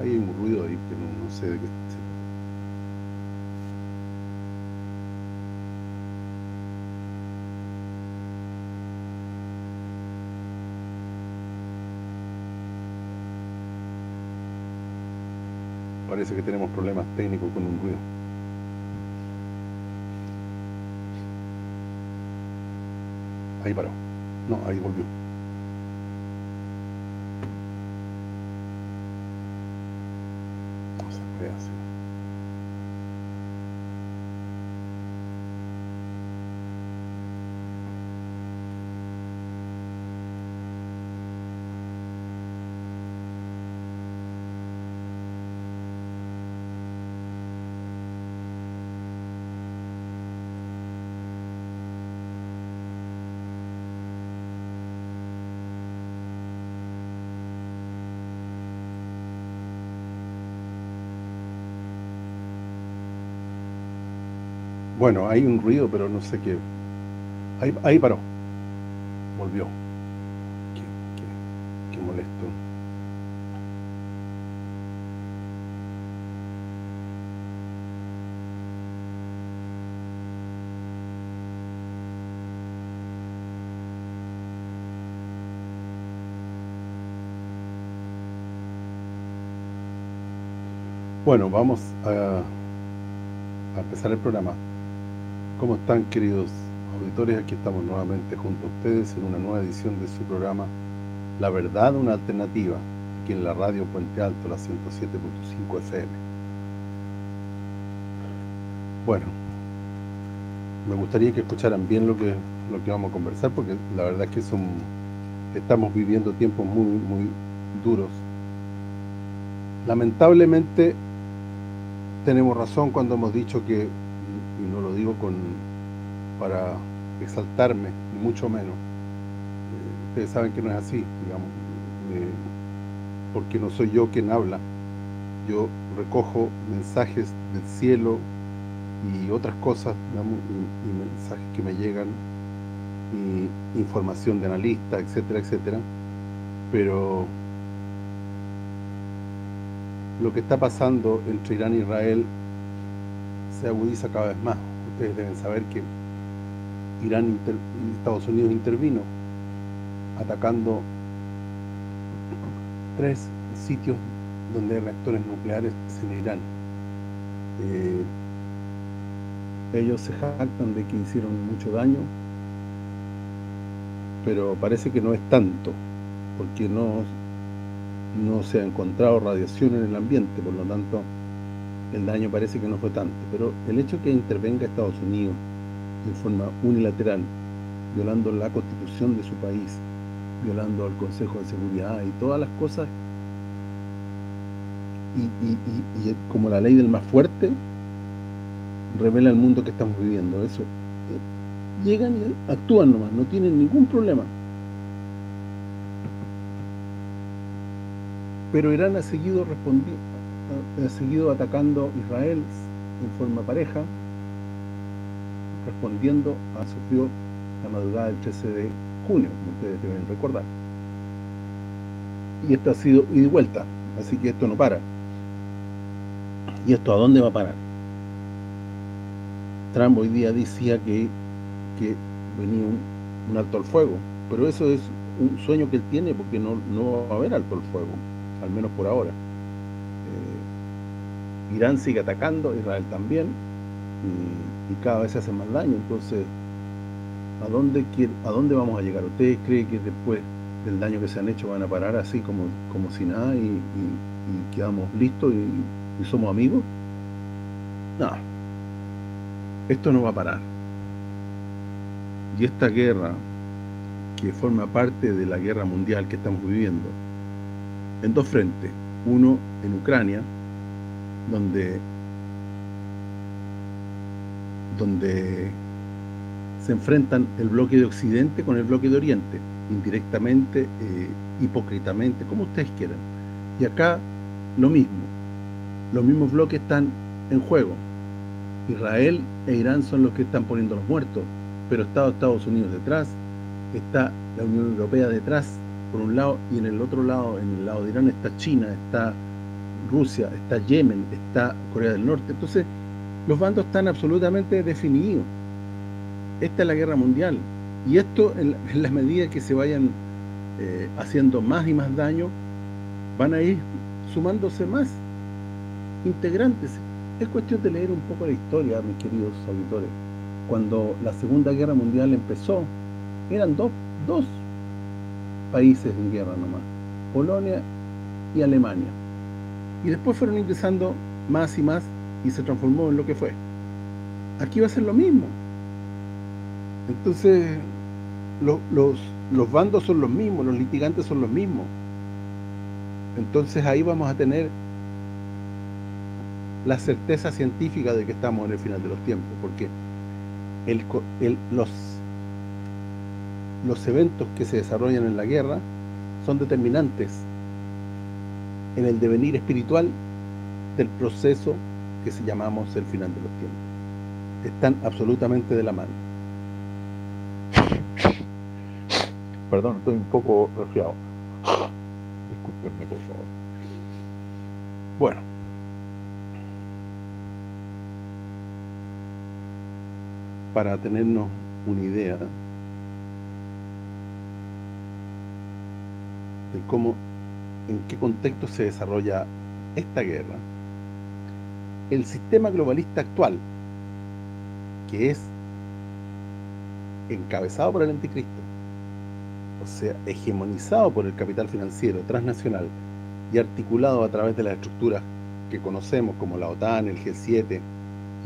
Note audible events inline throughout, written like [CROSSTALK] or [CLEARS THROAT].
hay un ruido ahí que no, sé de qué se Parece que tenemos problemas técnicos con un ruido. Ahí paró. No, ahí volvió. No Bueno, hay un ruido, pero no sé qué. Ahí, paró. Volvió. Qué, qué, qué molesto. Bueno, vamos a, a empezar el programa. ¿Cómo están queridos auditores? Aquí estamos nuevamente junto a ustedes en una nueva edición de su programa La Verdad, una alternativa, aquí en la radio Puente Alto, la 107.5 FM. Bueno, me gustaría que escucharan bien lo que lo que vamos a conversar, porque la verdad es que son estamos viviendo tiempos muy, muy duros. Lamentablemente, tenemos razón cuando hemos dicho que y no lo digo para exaltarme, ni mucho menos. Eh, ustedes saben que no es así, digamos, eh, porque no soy yo quien habla. Yo recojo mensajes del cielo y otras cosas, digamos, y, y mensajes que me llegan, y información de analistas, etcétera, etcétera. Pero lo que está pasando entre Irán e Israel se agudiza cada vez más. Ustedes deben saber que Irán y Estados Unidos intervino atacando tres sitios donde hay reactores nucleares en Irán. Eh, ellos se jactan de que hicieron mucho daño, pero parece que no es tanto, porque no, no se ha encontrado radiación en el ambiente, por lo tanto el daño parece que no fue tanto, pero el hecho que intervenga Estados Unidos en forma unilateral, violando la constitución de su país, violando el Consejo de Seguridad y todas las cosas, y, como la ley del más fuerte, revela el mundo que estamos viviendo. Eso llegan y actúan nomás, no tienen ningún problema. Pero Irán ha seguido respondiendo ha seguido atacando Israel en forma pareja, respondiendo a sufrió la madrugada del 13 de junio, como ustedes deben recordar. Y esto ha sido ida y vuelta, así que esto no para. ¿Y esto a dónde va a parar? Trump hoy día decía que, que venía un, un alto al fuego, pero eso es un sueño que él tiene porque no, no va a haber alto al fuego, al menos por ahora. Irán sigue atacando, Israel también, y, cada vez se hace más daño. Entonces, ¿a dónde vamos a llegar? ¿Ustedes creen que después del daño que se han hecho van a parar así como, como si nada y, y quedamos listos y, somos amigos? No. Esto no va a parar. Y esta guerra, que forma parte de la guerra mundial que estamos viviendo, en dos frentes. Uno en Ucrania, donde donde se enfrentan el bloque de Occidente con el bloque de Oriente, indirectamente, eh, hipócritamente, como ustedes quieran. Y acá lo mismo, los mismos bloques están en juego. Israel e Irán son los que están poniendo los muertos, pero está Estados Unidos detrás, está la Unión Europea detrás, por un lado, y en el otro lado, en el lado de Irán está China, está Rusia, está Yemen, está Corea del Norte. Entonces, los bandos están absolutamente definidos. Esta es la guerra mundial. Y esto, en la, medida que se vayan eh, haciendo más y más daño, van a ir sumándose más integrantes. Es cuestión de leer un poco la historia, mis queridos auditores. Cuando la Segunda Guerra Mundial empezó, eran dos, dos países en guerra nomás, Polonia y Alemania. Y después fueron ingresando más y más y se transformó en lo que fue. Aquí va a ser lo mismo. Entonces, los, los bandos son los mismos, los litigantes son los mismos. Entonces ahí vamos a tener la certeza científica de que estamos en el final de los tiempos, porque los, los eventos que se desarrollan en la guerra son determinantes en el devenir espiritual del proceso que se llamamos el final de los tiempos. Están absolutamente de la mano. [LAUGHS] Perdón, estoy un poco resfriado. Disculpenme, por favor. Bueno. Para tenernos una idea de cómo, en qué contexto se desarrolla esta guerra, el sistema globalista actual, que es encabezado por el anticristo, o sea, hegemonizado por el capital financiero transnacional y articulado a través de las estructuras que conocemos como la OTAN, el G7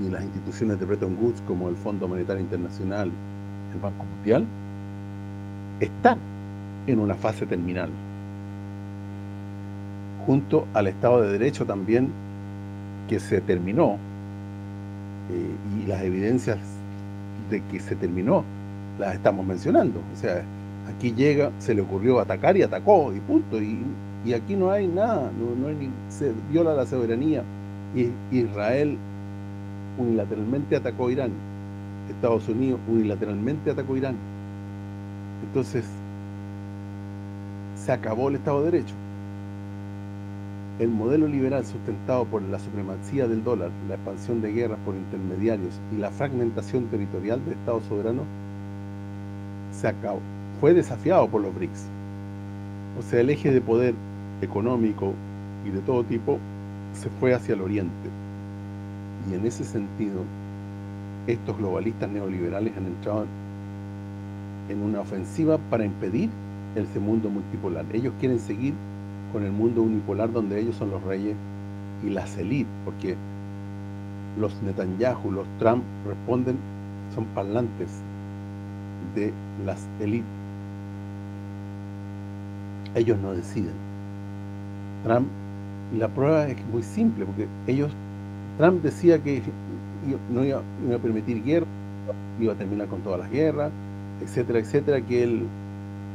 y las instituciones de Bretton Woods como el Fondo Monetario Internacional, el Banco Mundial, están en una fase terminal. Junto al Estado de Derecho también, que se terminó, eh, y las evidencias de que se terminó, las estamos mencionando. O sea, aquí llega, se le ocurrió atacar y atacó, y punto. Y, aquí no hay nada, no, hay se viola la soberanía. Y Israel unilateralmente atacó Irán. Estados Unidos unilateralmente atacó Irán. Entonces, se acabó el Estado de Derecho. El modelo liberal sustentado por la supremacía del dólar, la expansión de guerras por intermediarios y la fragmentación territorial de Estados soberanos se acabó fue desafiado por los BRICS. O sea, el eje de poder económico y de todo tipo se fue hacia el oriente. Y en ese sentido, estos globalistas neoliberales han entrado en una ofensiva para impedir ese mundo multipolar. Ellos quieren seguir con el mundo unipolar donde ellos son los reyes y las élites, porque los Netanyahu, los Trump responden, son parlantes de las élites ellos no deciden. Trump, y la prueba es muy simple, porque ellos, Trump decía que no iba, a permitir guerra, iba a terminar con todas las guerras, etcétera, etcétera, que él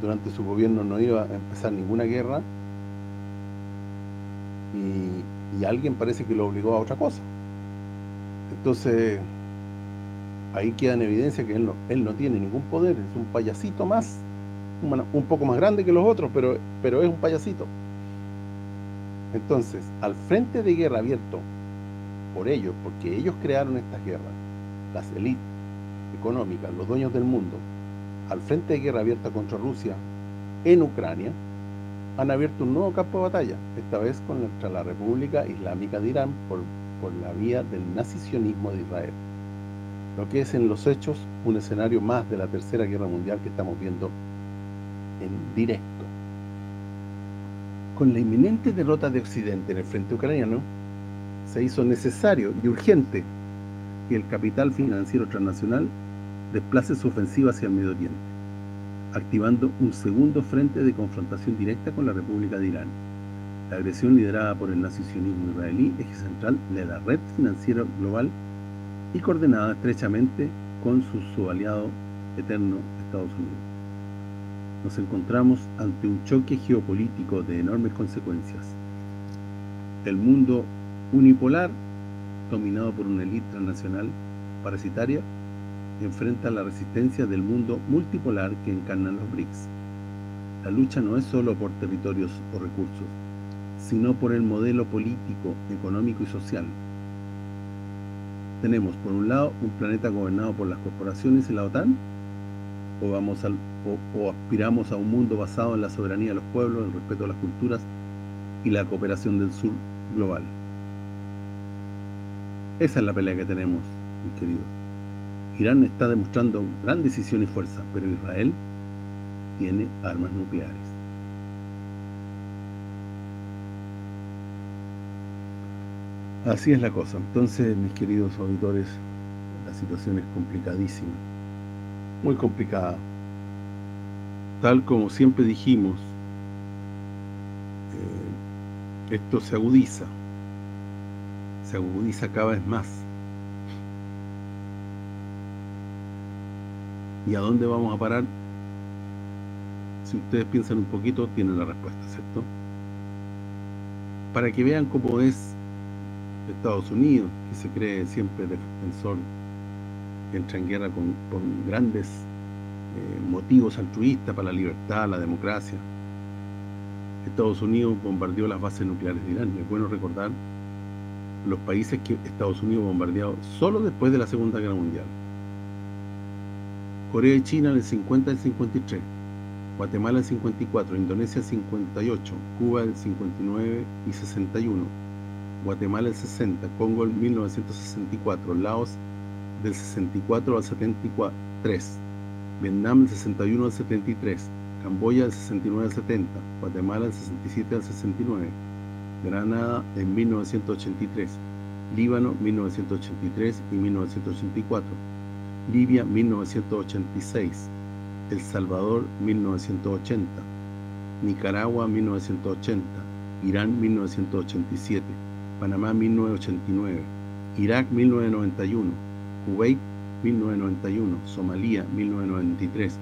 durante su gobierno no iba a empezar ninguna guerra, y, y alguien parece que lo obligó a otra cosa. Entonces, ahí queda en evidencia que él no, él no tiene ningún poder, es un payasito más un poco más grande que los otros, pero, pero es un payasito. Entonces, al frente de guerra abierto por ellos, porque ellos crearon estas guerras, las élites económicas, los dueños del mundo, al frente de guerra abierta contra Rusia en Ucrania, han abierto un nuevo campo de batalla, esta vez contra la República Islámica de Irán por, por la vía del nazisionismo de Israel. Lo que es en los hechos un escenario más de la Tercera Guerra Mundial que estamos viendo en directo. Con la inminente derrota de Occidente en el frente ucraniano, se hizo necesario y urgente que el capital financiero transnacional desplace su ofensiva hacia el Medio Oriente, activando un segundo frente de confrontación directa con la República de Irán. La agresión liderada por el nacionalismo israelí, eje central de la red financiera global y coordinada estrechamente con su, su aliado eterno Estados Unidos nos encontramos ante un choque geopolítico de enormes consecuencias. El mundo unipolar, dominado por una élite transnacional parasitaria, enfrenta la resistencia del mundo multipolar que encarnan los BRICS. La lucha no es solo por territorios o recursos, sino por el modelo político, económico y social. Tenemos, por un lado, un planeta gobernado por las corporaciones y la OTAN, o, vamos al, o, aspiramos a un mundo basado en la soberanía de los pueblos, el respeto a las culturas y la cooperación del sur global. Esa es la pelea que tenemos, mis queridos. Irán está demostrando gran decisión y fuerza, pero Israel tiene armas nucleares. Así es la cosa. Entonces, mis queridos auditores, la situación es complicadísima. Muy complicada. Tal como siempre dijimos, eh, esto se agudiza. Se agudiza cada vez más. ¿Y a dónde vamos a parar? Si ustedes piensan un poquito, tienen la respuesta, ¿cierto? Para que vean cómo es Estados Unidos, que se cree siempre defensor, entra en guerra con, grandes eh, motivos altruistas para la libertad, la democracia. Estados Unidos bombardeó las bases nucleares de Irán. Es bueno recordar los países que Estados Unidos bombardeó solo después de la Segunda Guerra Mundial. Corea y China en el 50 y el 53, Guatemala el 54, Indonesia el 58, Cuba el 59 y 61, Guatemala el 60, Congo el 1964, Laos del 64 al 73, Vietnam del 61 al 73, Camboya del 69 al 70, Guatemala del 67 al 69, Granada en 1983, Líbano 1983 y 1984, Libia 1986, El Salvador 1980, Nicaragua 1980, Irán 1987, Panamá 1989, Irak 1991, Kuwait 1991, Somalia 1993,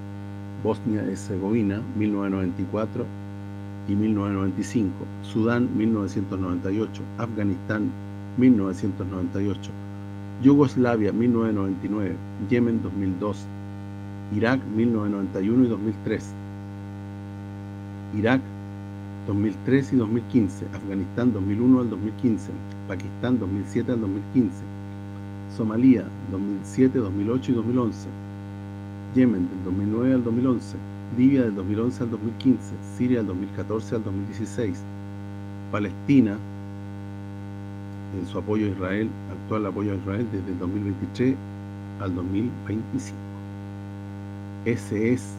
Bosnia-Herzegovina 1994 y 1995, Sudán 1998, Afganistán 1998, Yugoslavia 1999, Yemen 2002, Irak 1991 y 2003, Irak 2003 y 2015, Afganistán 2001 al 2015, Pakistán 2007 al 2015, Somalia 2007, 2008 y 2011, Yemen del 2009 al 2011, Libia del 2011 al 2015, Siria del 2014 al 2016, Palestina en su apoyo a Israel, actual apoyo a Israel desde el 2023 al 2025. Ese es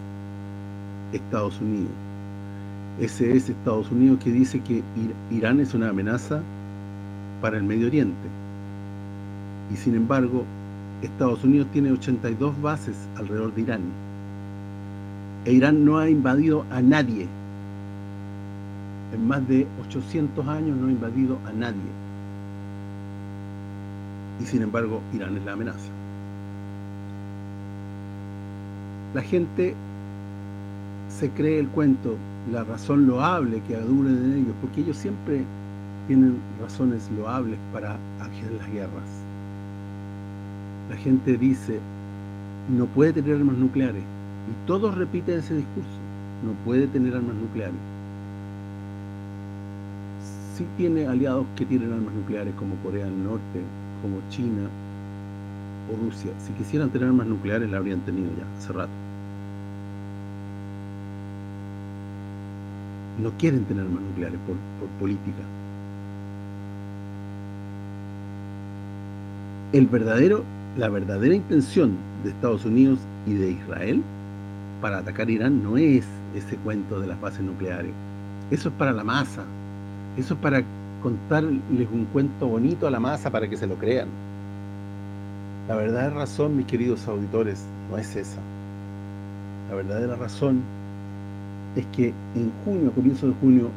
Estados Unidos ese es Estados Unidos que dice que Irán es una amenaza para el Medio Oriente. Y sin embargo, Estados Unidos tiene 82 bases alrededor de Irán. E Irán no ha invadido a nadie. En más de 800 años no ha invadido a nadie. Y sin embargo, Irán es la amenaza. La gente se cree el cuento la razón loable que adulen en ellos, porque ellos siempre tienen razones loables para hacer las guerras. La gente dice, no puede tener armas nucleares, y todos repiten ese discurso, no puede tener armas nucleares. Sí tiene aliados que tienen armas nucleares, como Corea del Norte, como China o Rusia. Si quisieran tener armas nucleares, la habrían tenido ya, hace rato. no quieren tener armas nucleares por, política. El verdadero, la verdadera intención de Estados Unidos y de Israel para atacar Irán no es ese cuento de las bases nucleares. Eso es para la masa. Eso es para contarles un cuento bonito a la masa para que se lo crean. La verdadera razón, mis queridos auditores, no es esa. La verdadera razón es que en junio, a comienzo de junio,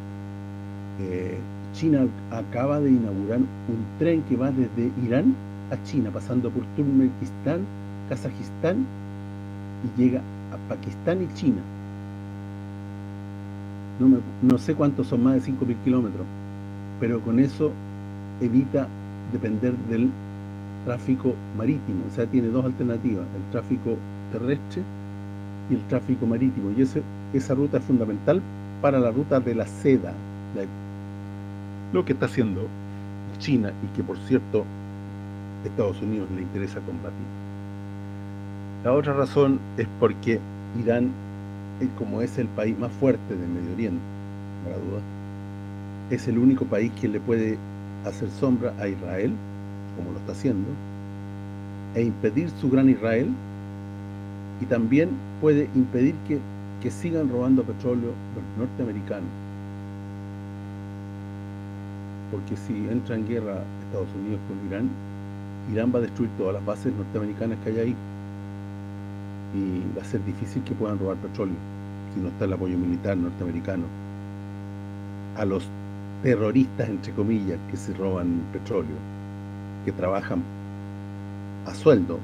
eh, China acaba de inaugurar un tren que va desde Irán a China, pasando por Turkmenistán, Kazajistán y llega a Pakistán y China. No, no sé cuántos son, más de 5.000 kilómetros, pero con eso evita depender del tráfico marítimo, o sea, tiene dos alternativas, el tráfico terrestre y el tráfico marítimo, y esa ruta es fundamental para la ruta de la seda. lo que está haciendo China y que por cierto Estados Unidos le interesa combatir. La otra razón es porque Irán, como es el país más fuerte del Medio Oriente, no la duda, es el único país que le puede hacer sombra a Israel, como lo está haciendo, e impedir su gran Israel, y también puede impedir que, que sigan robando petróleo los norteamericanos. Porque si entra en guerra Estados Unidos con Irán, Irán va a destruir todas las bases norteamericanas que hay ahí. Y va a ser difícil que puedan robar petróleo si no está el apoyo militar norteamericano a los terroristas, entre comillas, que se roban petróleo, que trabajan a sueldo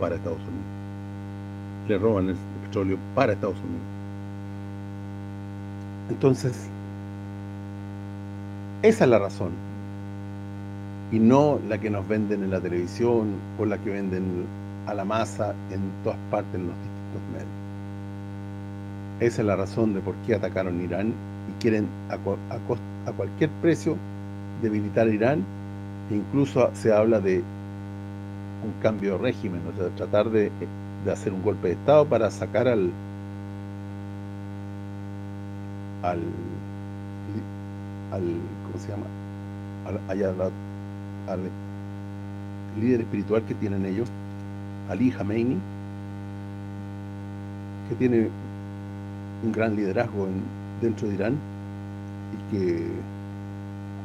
para Estados Unidos. Le roban el petróleo para Estados Unidos. Entonces, esa es la razón. Y no la que nos venden en la televisión o la que venden a la masa en todas partes en los distintos medios. Esa es la razón de por qué atacaron Irán y quieren a, a, a cualquier precio debilitar a Irán e incluso se habla de un cambio de régimen, o sea, tratar de, de hacer un golpe de Estado para sacar al al al ¿cómo se llama? Al, líder espiritual que tienen ellos, Ali Khamenei, que tiene un gran liderazgo dentro de Irán que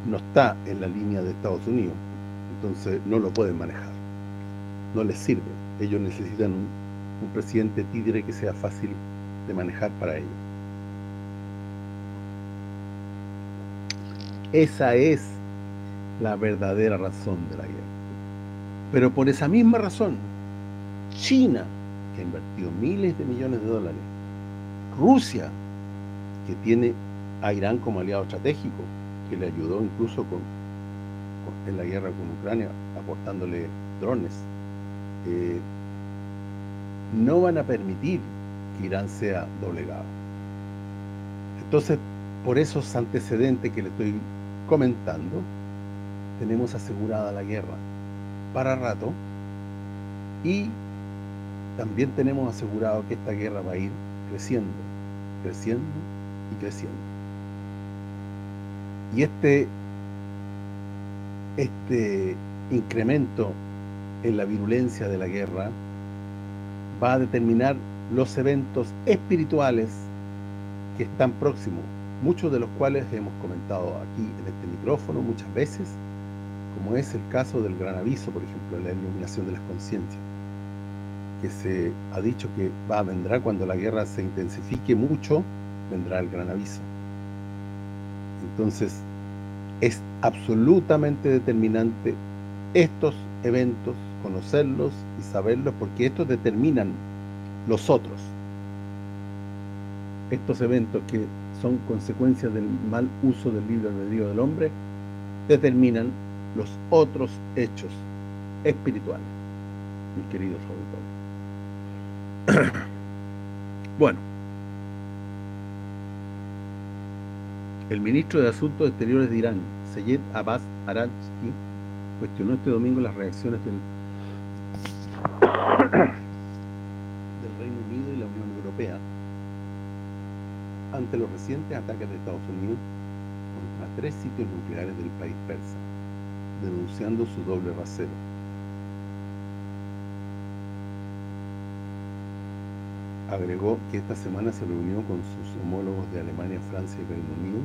no está en la línea de Estados Unidos, entonces no lo pueden manejar, no les sirve, ellos necesitan un, presidente tigre que sea fácil de manejar para ellos. Esa es la verdadera razón de la guerra. Pero por esa misma razón, China, que ha invertido miles de millones de dólares, Rusia, que tiene a Irán como aliado estratégico, que le ayudó incluso en la guerra con Ucrania, aportándole drones, eh, no van a permitir que Irán sea doblegado. Entonces, por esos antecedentes que le estoy comentando, tenemos asegurada la guerra para rato y también tenemos asegurado que esta guerra va a ir creciendo, creciendo y creciendo. Y este este incremento en la virulencia de la guerra va a determinar los eventos espirituales que están próximos muchos de los cuales hemos comentado aquí en este micrófono muchas veces, como es el caso del gran aviso, por ejemplo, la iluminación de las conciencias, que se ha dicho que va vendrá cuando la guerra se intensifique mucho, vendrá el gran aviso. Entonces, es absolutamente determinante estos eventos, conocerlos y saberlos, porque estos determinan los otros. Estos eventos que son consecuencias del mal uso del libre albedrío del hombre, determinan los otros hechos espirituales, mis queridos auditores. [CLEARS THROAT] bueno, el ministro de Asuntos Exteriores de Irán, Seyed Abbas Araghchi, cuestionó este domingo las reacciones del ante los recientes ataques de Estados Unidos contra tres sitios nucleares del país persa, denunciando su doble rasero. Agregó que esta semana se reunió con sus homólogos de Alemania, Francia y Reino Unido,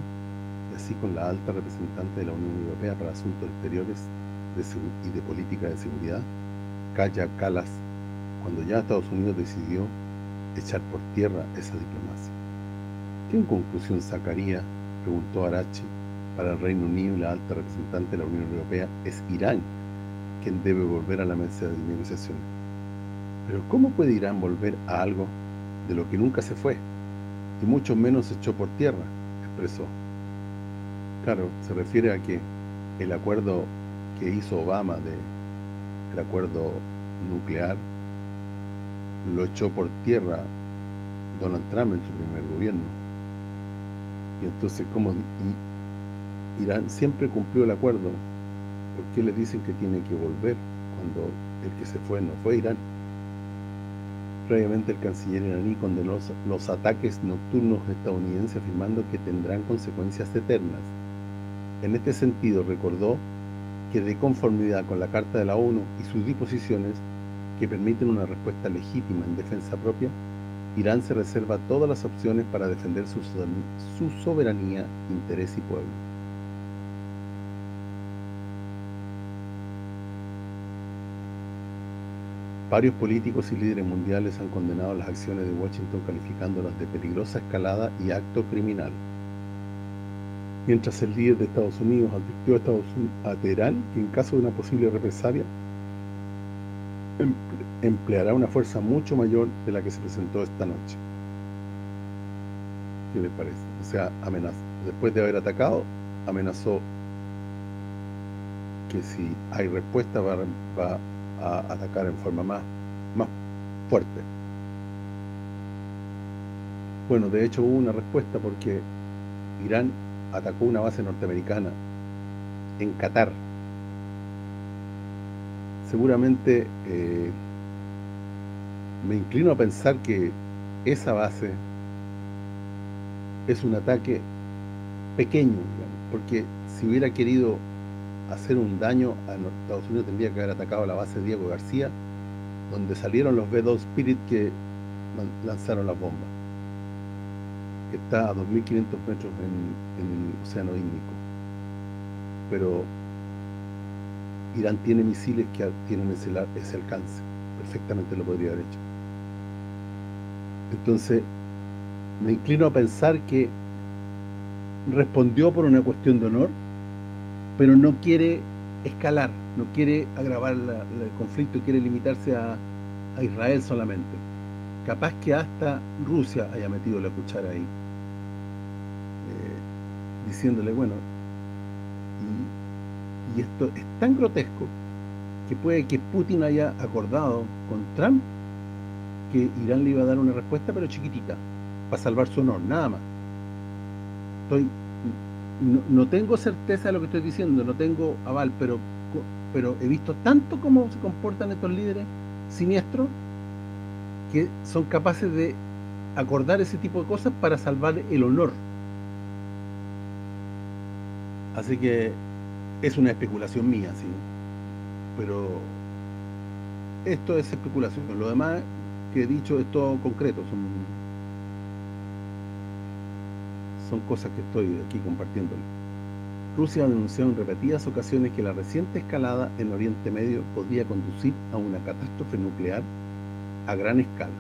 y así con la alta representante de la Unión Europea para Asuntos Exteriores y de Política de Seguridad, Kaya Kalas, cuando ya Estados Unidos decidió echar por tierra esa diplomacia. ¿Qué conclusión sacaría, preguntó Arachi, para el Reino Unido y la alta representante de la Unión Europea es Irán, quien debe volver a la mesa de negociaciones? Pero ¿cómo puede Irán volver a algo de lo que nunca se fue? Y mucho menos se echó por tierra, expresó. Claro, se refiere a que el acuerdo que hizo Obama de el acuerdo nuclear lo echó por tierra Donald Trump en su primer gobierno y entonces como Irán siempre cumplió el acuerdo. ¿Por qué le dicen que tiene que volver cuando el que se fue no fue Irán? Previamente el canciller iraní condenó los ataques nocturnos estadounidenses afirmando que tendrán consecuencias eternas. En este sentido recordó que de conformidad con la Carta de la ONU y sus disposiciones que permiten una respuesta legítima en defensa propia, Irán se reserva todas las opciones para defender su, soberanía, interés y pueblo. Varios políticos y líderes mundiales han condenado las acciones de Washington calificándolas de peligrosa escalada y acto criminal. Mientras el líder de Estados Unidos advirtió a, Estados Unidos, a Teherán que en caso de una posible represalia empleará una fuerza mucho mayor de la que se presentó esta noche. ¿Qué le parece? O sea, amenazó. Después de haber atacado, amenazó que si hay respuesta va, a atacar en forma más, más fuerte. Bueno, de hecho hubo una respuesta porque Irán atacó una base norteamericana en Qatar seguramente eh, me inclino a pensar que esa base es un ataque pequeño, porque si hubiera querido hacer un daño a Estados Unidos tendría que haber atacado la base Diego García, donde salieron los B-2 Spirit que lanzaron las bombas, que está a 2.500 metros en, en el Océano Índico. Pero Irán tiene misiles que tienen ese, ese alcance. Perfectamente lo podría haber hecho. Entonces, me inclino a pensar que respondió por una cuestión de honor, pero no quiere escalar, no quiere agravar el conflicto, quiere limitarse a, Israel solamente. Capaz que hasta Rusia haya metido la cuchara ahí, eh, diciéndole, bueno, y esto es tan grotesco que puede que Putin haya acordado con Trump que Irán le iba a dar una respuesta pero chiquitita para salvar su honor, nada más estoy no, tengo certeza de lo que estoy diciendo no tengo aval, pero pero he visto tanto cómo se comportan estos líderes siniestros que son capaces de acordar ese tipo de cosas para salvar el honor así que es una especulación mía, sí. Pero esto es especulación. Lo demás que he dicho es todo concreto, son cosas que estoy aquí compartiendo. Rusia ha denunciado en repetidas ocasiones que la reciente escalada en Oriente Medio podría conducir a una catástrofe nuclear a gran escala.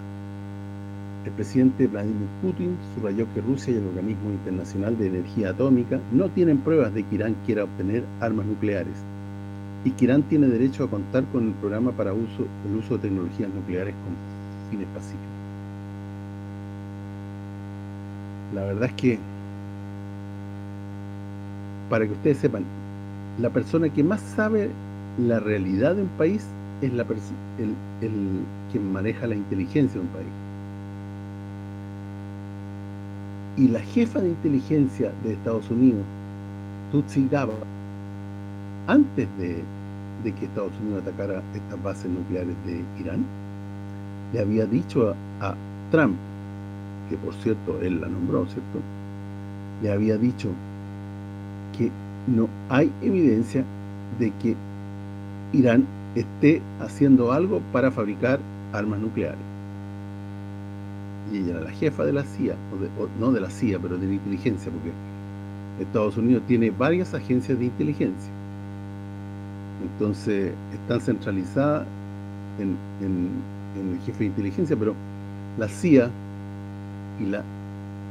El presidente Vladimir Putin subrayó que Rusia y el Organismo Internacional de Energía Atómica no tienen pruebas de que Irán quiera obtener armas nucleares y que Irán tiene derecho a contar con el programa para uso el uso de tecnologías nucleares con fines pacíficos. La verdad es que, para que ustedes sepan, la persona que más sabe la realidad de un país es la el, el quien maneja la inteligencia de un país. y la jefa de inteligencia de Estados Unidos, Tutsi Gaba, antes de, que Estados Unidos atacara estas bases nucleares de Irán, le había dicho a, Trump, que por cierto él la nombró, ¿cierto? Le había dicho no hay evidencia de que Irán esté haciendo algo para fabricar armas nucleares y ella era la jefa de la CIA, no de la CIA, pero de la inteligencia, porque Estados Unidos tiene varias agencias de inteligencia. Entonces, están centralizadas en, el jefe de inteligencia, pero la CIA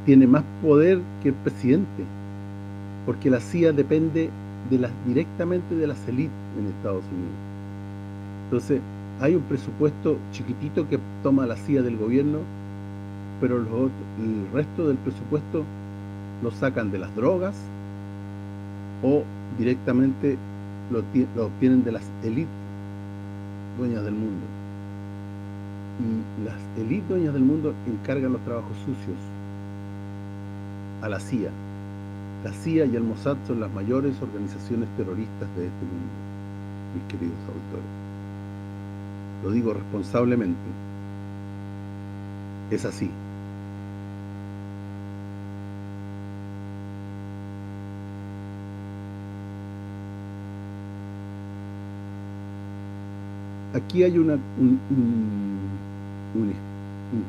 tiene más poder que el presidente, porque la CIA depende directamente de las élites en Estados Unidos. Entonces, hay un presupuesto chiquitito que toma la CIA del gobierno pero el resto del presupuesto lo sacan de las drogas o directamente lo, obtienen de las élites dueñas del mundo. Y las élites dueñas del mundo encargan los trabajos sucios a la CIA. La CIA y el Mossad son las mayores organizaciones terroristas de este mundo, mis queridos auditores. Lo digo responsablemente. Es así. Aquí hay una, un, un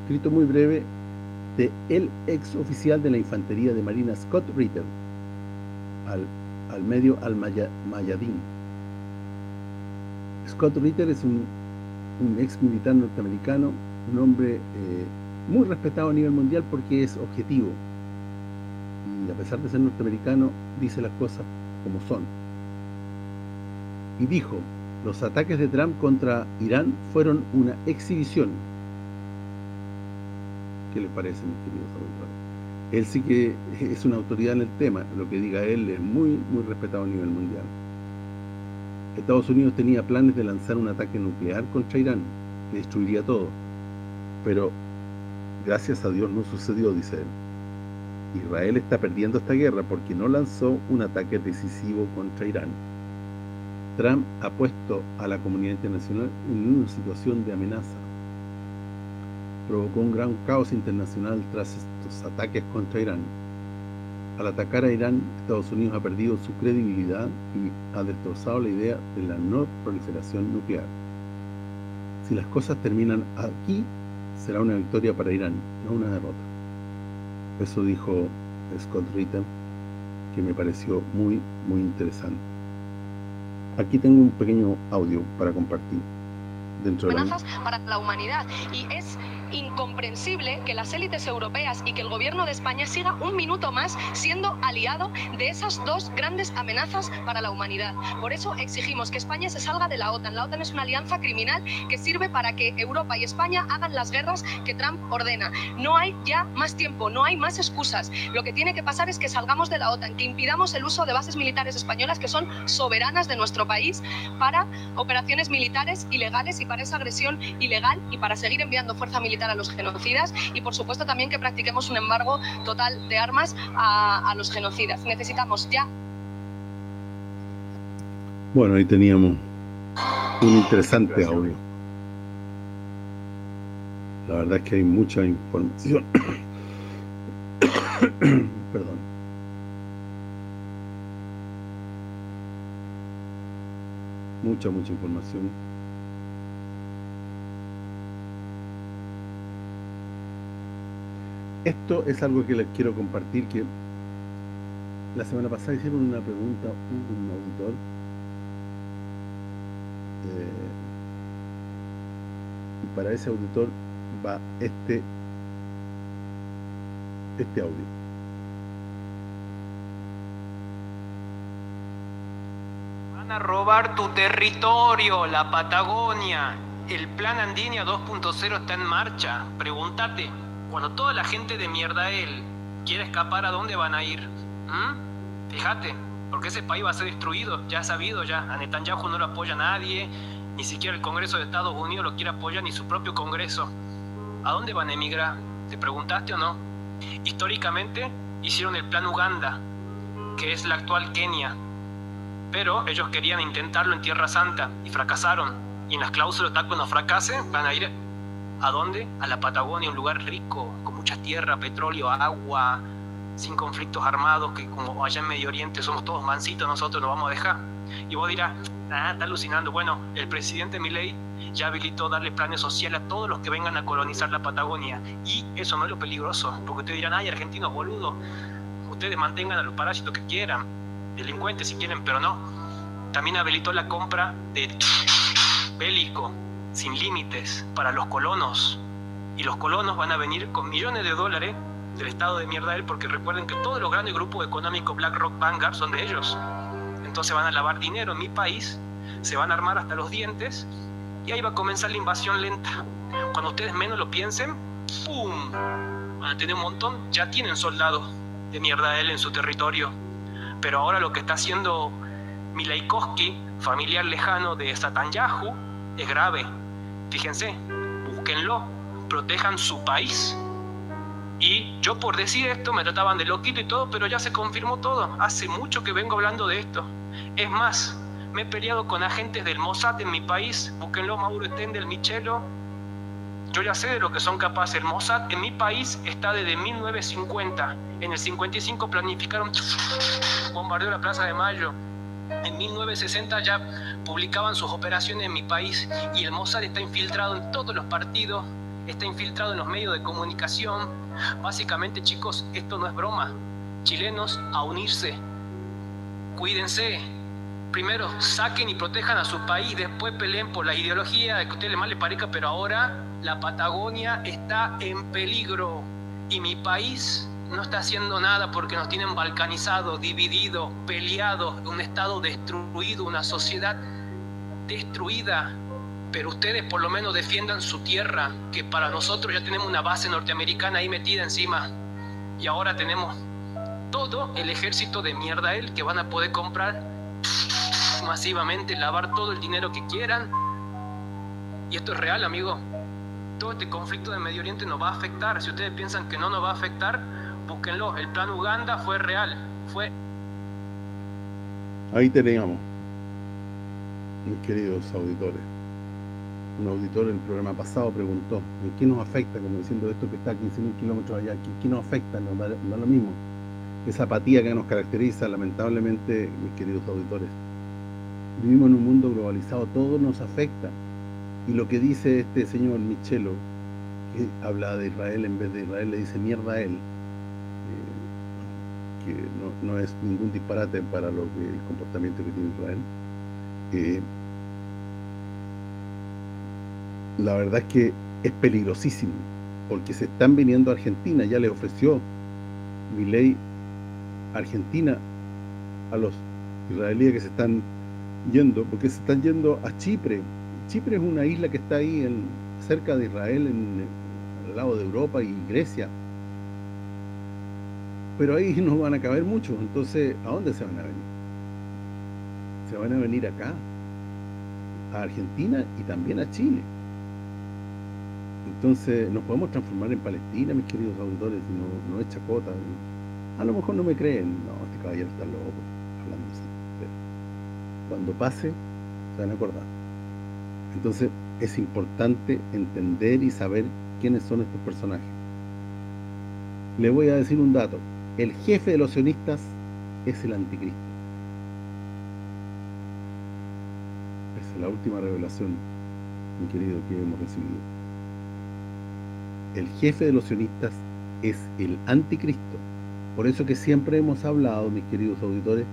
escrito muy breve de el ex oficial de la Infantería de Marina Scott Ritter al, medio al Mayadín. Scott Ritter es un, ex militar norteamericano, un hombre eh, muy respetado a nivel mundial porque es objetivo. Y a pesar de ser norteamericano, dice las cosas como son. Y dijo, los ataques de Trump contra Irán fueron una exhibición ¿Qué le parece, mis queridos auditores? Él sí que es una autoridad en el tema, lo que diga él es muy muy respetado a nivel mundial. Estados Unidos tenía planes de lanzar un ataque nuclear contra Irán, que destruiría todo. Pero, gracias a Dios no sucedió, dice él. Israel está perdiendo esta guerra porque no lanzó un ataque decisivo contra Irán. Trump ha puesto a la comunidad internacional en una situación de amenaza provocó un gran caos internacional tras estos ataques contra Irán. Al atacar a Irán, Estados Unidos ha perdido su credibilidad y ha destrozado la idea de la no proliferación nuclear. Si las cosas terminan aquí, será una victoria para Irán, no una derrota. Eso dijo Scott Ritter, que me pareció muy, muy interesante. Aquí tengo un pequeño audio para compartir. Dentro amenazas para la humanidad y es incomprensible que las élites europeas y que el gobierno de España siga un minuto más siendo aliado de esas dos grandes amenazas para la humanidad. Por eso exigimos que España se salga de la OTAN. La OTAN es una alianza criminal que sirve para que Europa y España hagan las guerras que Trump ordena. No hay ya más tiempo, no hay más excusas. Lo que tiene que pasar es que salgamos de la OTAN, que impidamos el uso de bases militares españolas que son soberanas de nuestro país para operaciones militares ilegales y para esa agresión ilegal y para seguir enviando fuerza militar a los genocidas y por supuesto también que practiquemos un embargo total de armas a, los genocidas. Necesitamos ya... Bueno, ahí teníamos un interesante audio. La verdad es que hay mucha información. [COUGHS] Perdón. Mucha, mucha información. Esto es algo que les quiero compartir, que la semana pasada hicieron una pregunta un, auditor eh, y para ese auditor va este este audio. Van a robar tu territorio, la Patagonia. El plan Andinia 2.0 está en marcha. Pregúntate, cuando toda la gente de mierda él quiere escapar, ¿a dónde van a ir? ¿Mm? Fíjate, porque ese país va a ser destruido, ya sabido, ya. A Netanyahu no lo apoya nadie, ni siquiera el Congreso de Estados Unidos lo quiere apoyar, ni su propio Congreso. ¿A dónde van a emigrar? ¿Te preguntaste o no? Históricamente hicieron el plan Uganda, que es la actual Kenia, pero ellos querían intentarlo en Tierra Santa y fracasaron. Y en las cláusulas tal cuando fracase van a ir ¿A dónde? A la Patagonia, un lugar rico, con mucha tierra, petróleo, agua, sin conflictos armados, que como allá en Medio Oriente somos todos mansitos, nosotros nos vamos a dejar. Y vos dirás, ah, está alucinando. Bueno, el presidente Milei ya habilitó darle planes sociales a todos los que vengan a colonizar la Patagonia. Y eso no es lo peligroso, porque ustedes dirán, ay, argentinos boludos, ustedes mantengan a los parásitos que quieran, delincuentes si quieren, pero no. También habilitó la compra de bélico, sin límites para los colonos. Y los colonos van a venir con millones de dólares del estado de mierda él, porque recuerden que todos los grandes grupos económicos BlackRock, Vanguard son de ellos. Entonces van a lavar dinero en mi país, se van a armar hasta los dientes y ahí va a comenzar la invasión lenta. Cuando ustedes menos lo piensen, ¡pum! Van a tener un montón, ya tienen soldados de mierda él en su territorio. Pero ahora lo que está haciendo Milaikowski, familiar lejano de Satanyahu, es grave. Fíjense, búsquenlo, protejan su país. Y yo por decir esto me trataban de loquito y todo, pero ya se confirmó todo. Hace mucho que vengo hablando de esto. Es más, me he peleado con agentes del Mossad en mi país. Búsquenlo, Mauro del Michelo. Yo ya sé de lo que son capaces. El Mossad en mi país está desde 1950. En el 55 planificaron [LAUGHS] bombardeo la Plaza de Mayo. En 1960 ya publicaban sus operaciones en mi país y el Mossad está infiltrado en todos los partidos, está infiltrado en los medios de comunicación. Básicamente, chicos, esto no es broma. Chilenos, a unirse. Cuídense. Primero, saquen y protejan a su país, después peleen por la ideología de que a ustedes más les parezca, pero ahora la Patagonia está en peligro y mi país no está haciendo nada porque nos tienen balcanizado, dividido, peleado, un estado destruido, una sociedad destruida. Pero ustedes por lo menos defiendan su tierra, que para nosotros ya tenemos una base norteamericana ahí metida encima. Y ahora tenemos todo el ejército de mierda él que van a poder comprar masivamente, lavar todo el dinero que quieran. Y esto es real, amigo. Todo este conflicto de Medio Oriente nos va a afectar. Si ustedes piensan que no nos va a afectar, búsquenlo. El plan Uganda fue real. Fue. Ahí teníamos, mis queridos auditores. Un auditor en el programa pasado preguntó, ¿en qué nos afecta? Como diciendo esto que está a 15.000 kilómetros allá, ¿en qué nos afecta? Nos da, lo mismo. Esa apatía que nos caracteriza, lamentablemente, mis queridos auditores. Vivimos en un mundo globalizado, todo nos afecta. Y lo que dice este señor Michelo, que habla de Israel en vez de Israel, le dice mierda a él, que no, es ningún disparate para lo que el comportamiento que tiene Israel. Eh, la verdad es que es peligrosísimo, porque se están viniendo a Argentina, ya le ofreció mi ley Argentina a los israelíes que se están yendo, porque se están yendo a Chipre. Chipre es una isla que está ahí cerca de Israel, en, al lado de Europa y Grecia pero ahí [LAUGHS] no van a caber muchos, entonces, ¿a dónde se van a venir? Se van a venir acá, a Argentina y también a Chile. Entonces, nos podemos transformar en Palestina, mis queridos auditores, no, no es chacota. A lo mejor no me creen, no, este caballero está loco, hablando así. cuando pase, se van a acordar. Entonces, es importante entender y saber quiénes son estos personajes. Le voy a decir un dato el jefe de los sionistas es el anticristo. Esa es la última revelación, mi querido, que hemos recibido. El jefe de los sionistas es el anticristo. Por eso que siempre hemos hablado, mis queridos auditores,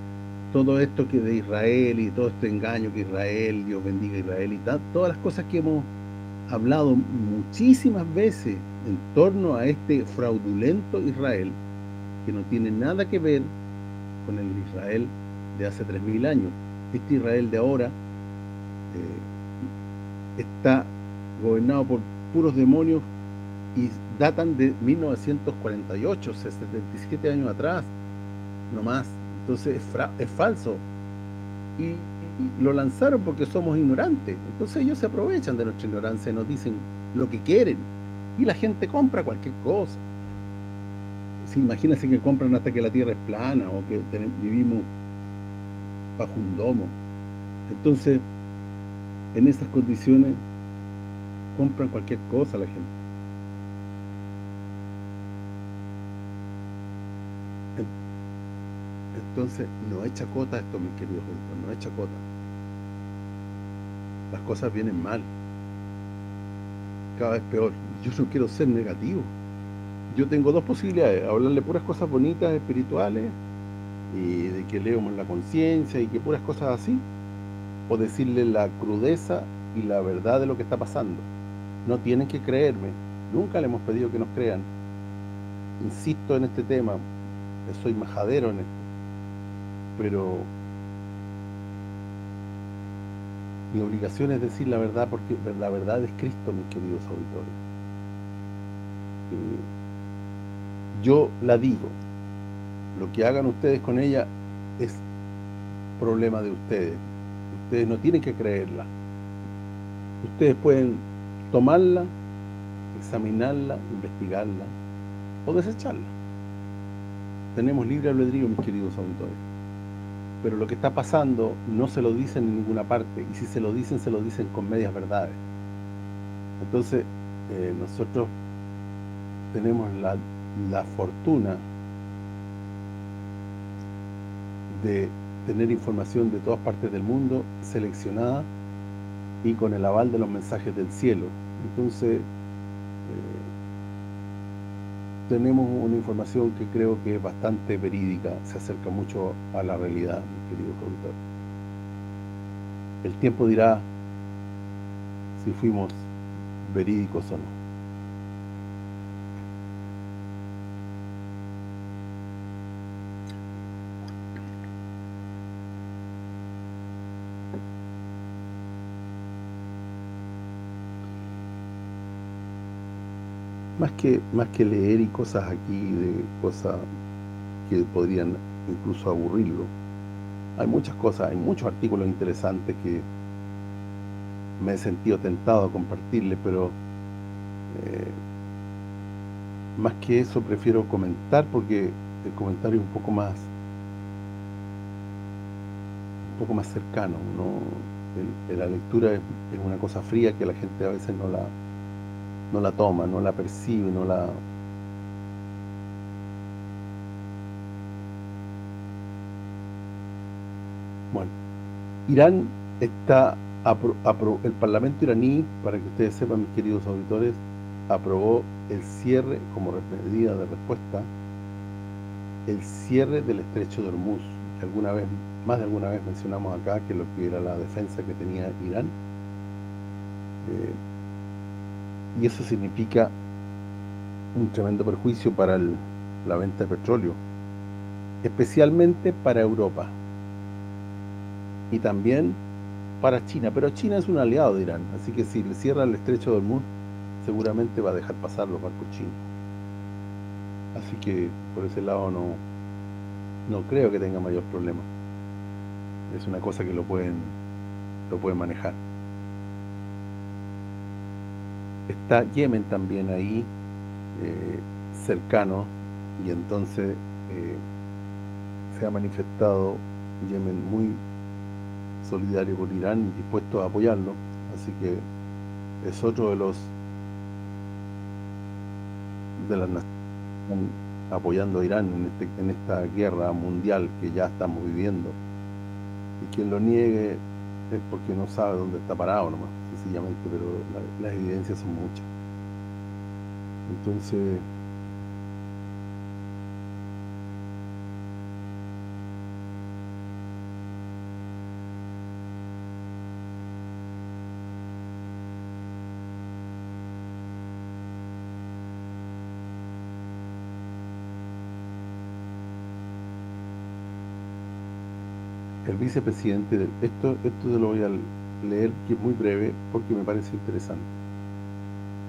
todo esto que de Israel y todo este engaño que Israel, Dios bendiga a Israel y tal, todas las cosas que hemos hablado muchísimas veces en torno a este fraudulento Israel, que no tiene nada que ver con el Israel de hace 3.000 años. Este Israel de ahora eh, está gobernado por puros demonios y datan de 1948, 77 años atrás, no más. Entonces es, falso. Y, y, lo lanzaron porque somos ignorantes. Entonces ellos se aprovechan de nuestra ignorancia y nos dicen lo que quieren. Y la gente compra cualquier cosa imagínense que compran hasta que la tierra es plana o que vivimos bajo un domo. Entonces, en esas condiciones, compran cualquier cosa la gente. Entonces, no hay chacota esto, mis queridos no hay chacota. Las cosas vienen mal. Cada vez peor. Yo no quiero ser negativo yo tengo dos posibilidades, hablarle puras cosas bonitas, espirituales, y de que leemos la conciencia y que puras cosas así, o decirle la crudeza y la verdad de lo que está pasando. No tienen que creerme, nunca le hemos pedido que nos crean. Insisto en este tema, soy majadero en esto, pero mi obligación es decir la verdad porque la verdad es Cristo, mis queridos auditores. Yo la digo. Lo que hagan ustedes con ella es problema de ustedes. Ustedes no tienen que creerla. Ustedes pueden tomarla, examinarla, investigarla o desecharla. Tenemos libre albedrío, mis queridos auditores. Pero lo que está pasando no se lo dicen en ninguna parte, y si se lo dicen, se lo dicen con medias verdades. Entonces, eh, nosotros tenemos la, la fortuna de tener información de todas partes del mundo seleccionada y con el aval de los mensajes del cielo. Entonces, eh, tenemos una información que creo que es bastante verídica, se acerca mucho a la realidad, mi querido auditor. El tiempo dirá si fuimos verídicos o no. Más que más que leer y cosas aquí de cosas que podrían incluso aburrirlo hay muchas cosas, hay muchos artículos interesantes que me he sentido tentado a compartirle pero eh, más que eso prefiero comentar porque el comentario es un poco más un poco más cercano ¿no? la lectura es una cosa fría que la gente a veces no la no la toma, no la percibe, no la... Bueno, Irán está, el Parlamento iraní, para que ustedes sepan, mis queridos auditores, aprobó el cierre, como medida de respuesta, el cierre del estrecho de Hormuz, alguna vez, más de alguna vez mencionamos acá, que lo que era la defensa que tenía Irán. Eh, y eso significa un tremendo perjuicio para la venta de petróleo, especialmente para Europa y también para China, pero China es un aliado de Irán, así que si le cierra el estrecho del mundo, seguramente va a dejar pasar los barcos chinos. Así que por ese lado no no creo que tenga mayor problema. Es una cosa que lo pueden lo pueden manejar está Yemen también ahí eh, cercano y entonces eh, se ha manifestado Yemen muy solidario con Irán y dispuesto a apoyarlo. Así que es otro de los de las naciones apoyando a Irán en, este, en esta guerra mundial que ya estamos viviendo. Y quien lo niegue es porque no sabe dónde está parado nomás sencillamente, pero las evidencias son muchas. Entonces, el vicepresidente, esto esto se lo voy a leer, que es muy breve, porque me parece interesante.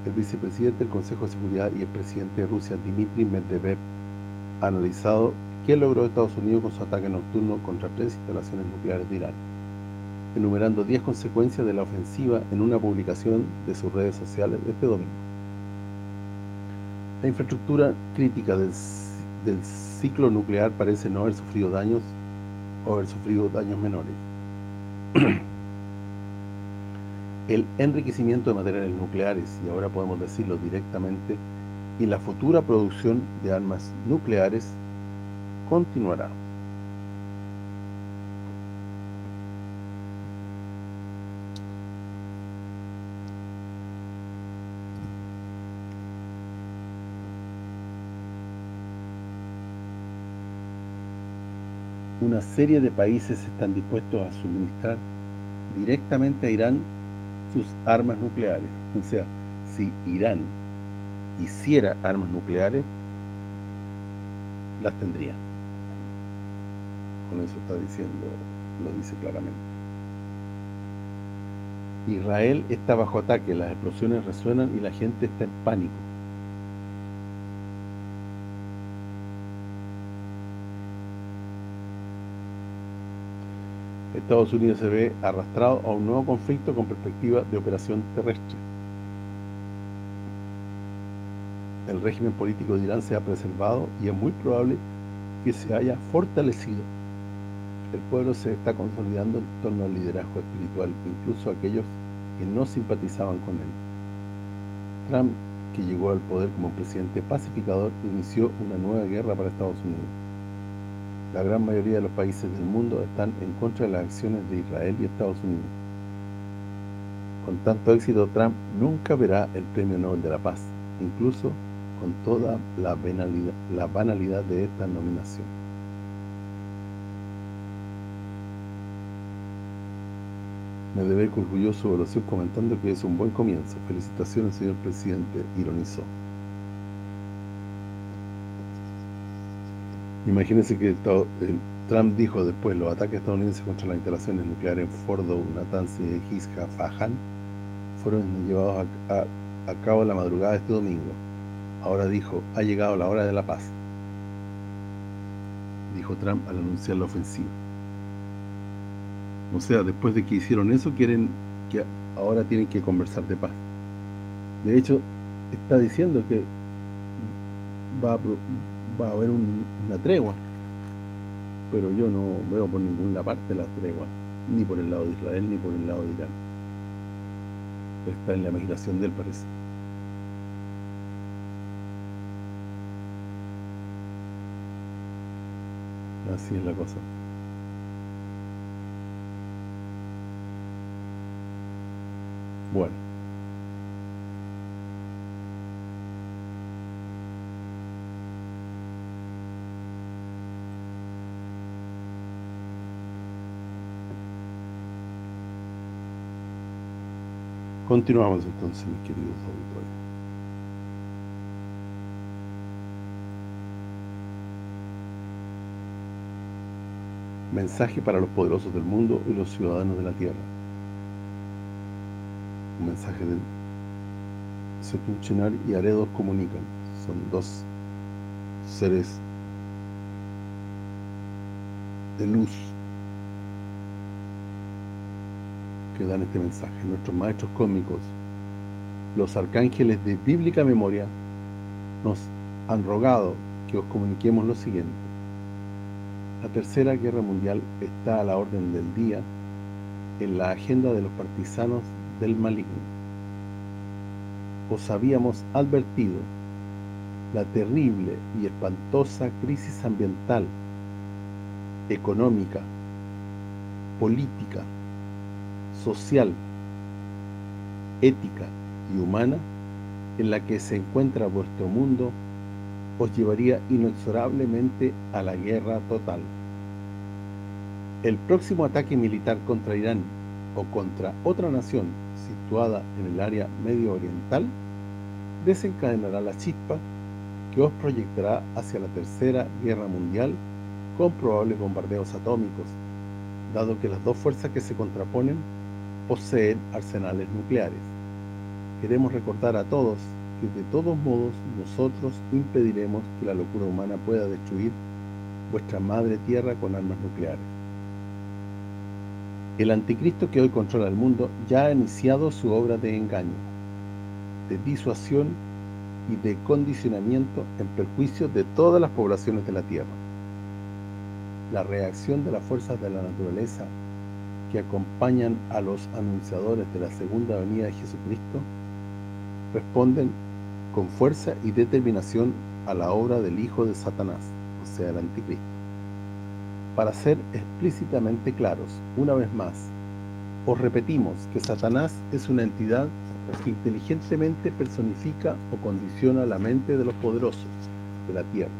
El vicepresidente del Consejo de Seguridad y el presidente de Rusia, Dmitry Medvedev, ha analizado qué logró Estados Unidos con su ataque nocturno contra tres instalaciones nucleares de Irán, enumerando 10 consecuencias de la ofensiva en una publicación de sus redes sociales este domingo. La infraestructura crítica del, del ciclo nuclear parece no haber sufrido daños o haber sufrido daños menores. [CLEARS THROAT] el enriquecimiento de materiales nucleares, y ahora podemos decirlo directamente, y la futura producción de armas nucleares continuará. Una serie de países están dispuestos a suministrar directamente a Irán sus armas nucleares. O sea, si Irán hiciera armas nucleares, las tendría. Con eso está diciendo, lo dice claramente. Israel está bajo ataque, las explosiones resuenan y la gente está en pánico. Estados Unidos se ve arrastrado a un nuevo conflicto con perspectiva de operación terrestre. el régimen político de Irán se ha preservado y es muy probable que se haya fortalecido. El pueblo se está consolidando en torno al liderazgo espiritual, incluso aquellos que no simpatizaban con él. Trump, que llegó al poder como presidente pacificador, inició una nueva guerra para Estados Unidos. La gran mayoría de los países del mundo están en contra de las acciones de Israel y Estados Unidos. Con tanto éxito, Trump nunca verá el Premio Nobel de la Paz, incluso con toda la banalidad, de esta nominación. Me debe orgulloso su oración comentando que es un buen comienzo. Felicitaciones, señor presidente, ironizó. Imagínense que Trump dijo después los ataques estadounidenses contra las instalaciones nucleares en Fordo, Natanz y Fajan fueron llevados a, a cabo la madrugada de este domingo. Ahora dijo, ha llegado la hora de la paz. Dijo Trump al anunciar la ofensiva. O sea, después de que hicieron eso, quieren que ahora tienen que conversar de paz. De hecho, está diciendo que va a, va a haber una tregua. Pero yo no veo por ninguna parte la tregua, ni por el lado de Israel, ni por el lado de Irán. Está en la imaginación del parece. Así es la cosa. Bueno. Continuamos entonces, mis queridos auditores. Mensaje para los poderosos del mundo y los ciudadanos de la tierra. Un mensaje del Setuchenar y Aredos comunican. Son dos seres de luz que dan este mensaje. Nuestros maestros cósmicos, los arcángeles de bíblica memoria, nos han rogado que os comuniquemos lo siguiente. La Tercera Guerra Mundial está a la orden del día en la agenda de los partisanos del maligno. Os habíamos advertido la terrible y espantosa crisis ambiental, económica, política, social, ética y humana en la que se encuentra vuestro mundo os llevaría inexorablemente a la guerra total. El próximo ataque militar contra Irán o contra otra nación situada en el área medio oriental desencadenará la chispa que os proyectará hacia la tercera guerra mundial con probables bombardeos atómicos, dado que las dos fuerzas que se contraponen poseen arsenales nucleares. Queremos recordar a todos de todos modos nosotros impediremos que la locura humana pueda destruir vuestra madre tierra con armas nucleares. El anticristo que hoy controla el mundo ya ha iniciado su obra de engaño, de disuasión y de condicionamiento en perjuicio de todas las poblaciones de la tierra. La reacción de las fuerzas de la naturaleza que acompañan a los anunciadores de la segunda venida de Jesucristo responden con fuerza y determinación a la obra del Hijo de Satanás, o sea, el Anticristo. Para ser explícitamente claros, una vez más, os repetimos que Satanás es una entidad que inteligentemente personifica o condiciona la mente de los poderosos de la Tierra,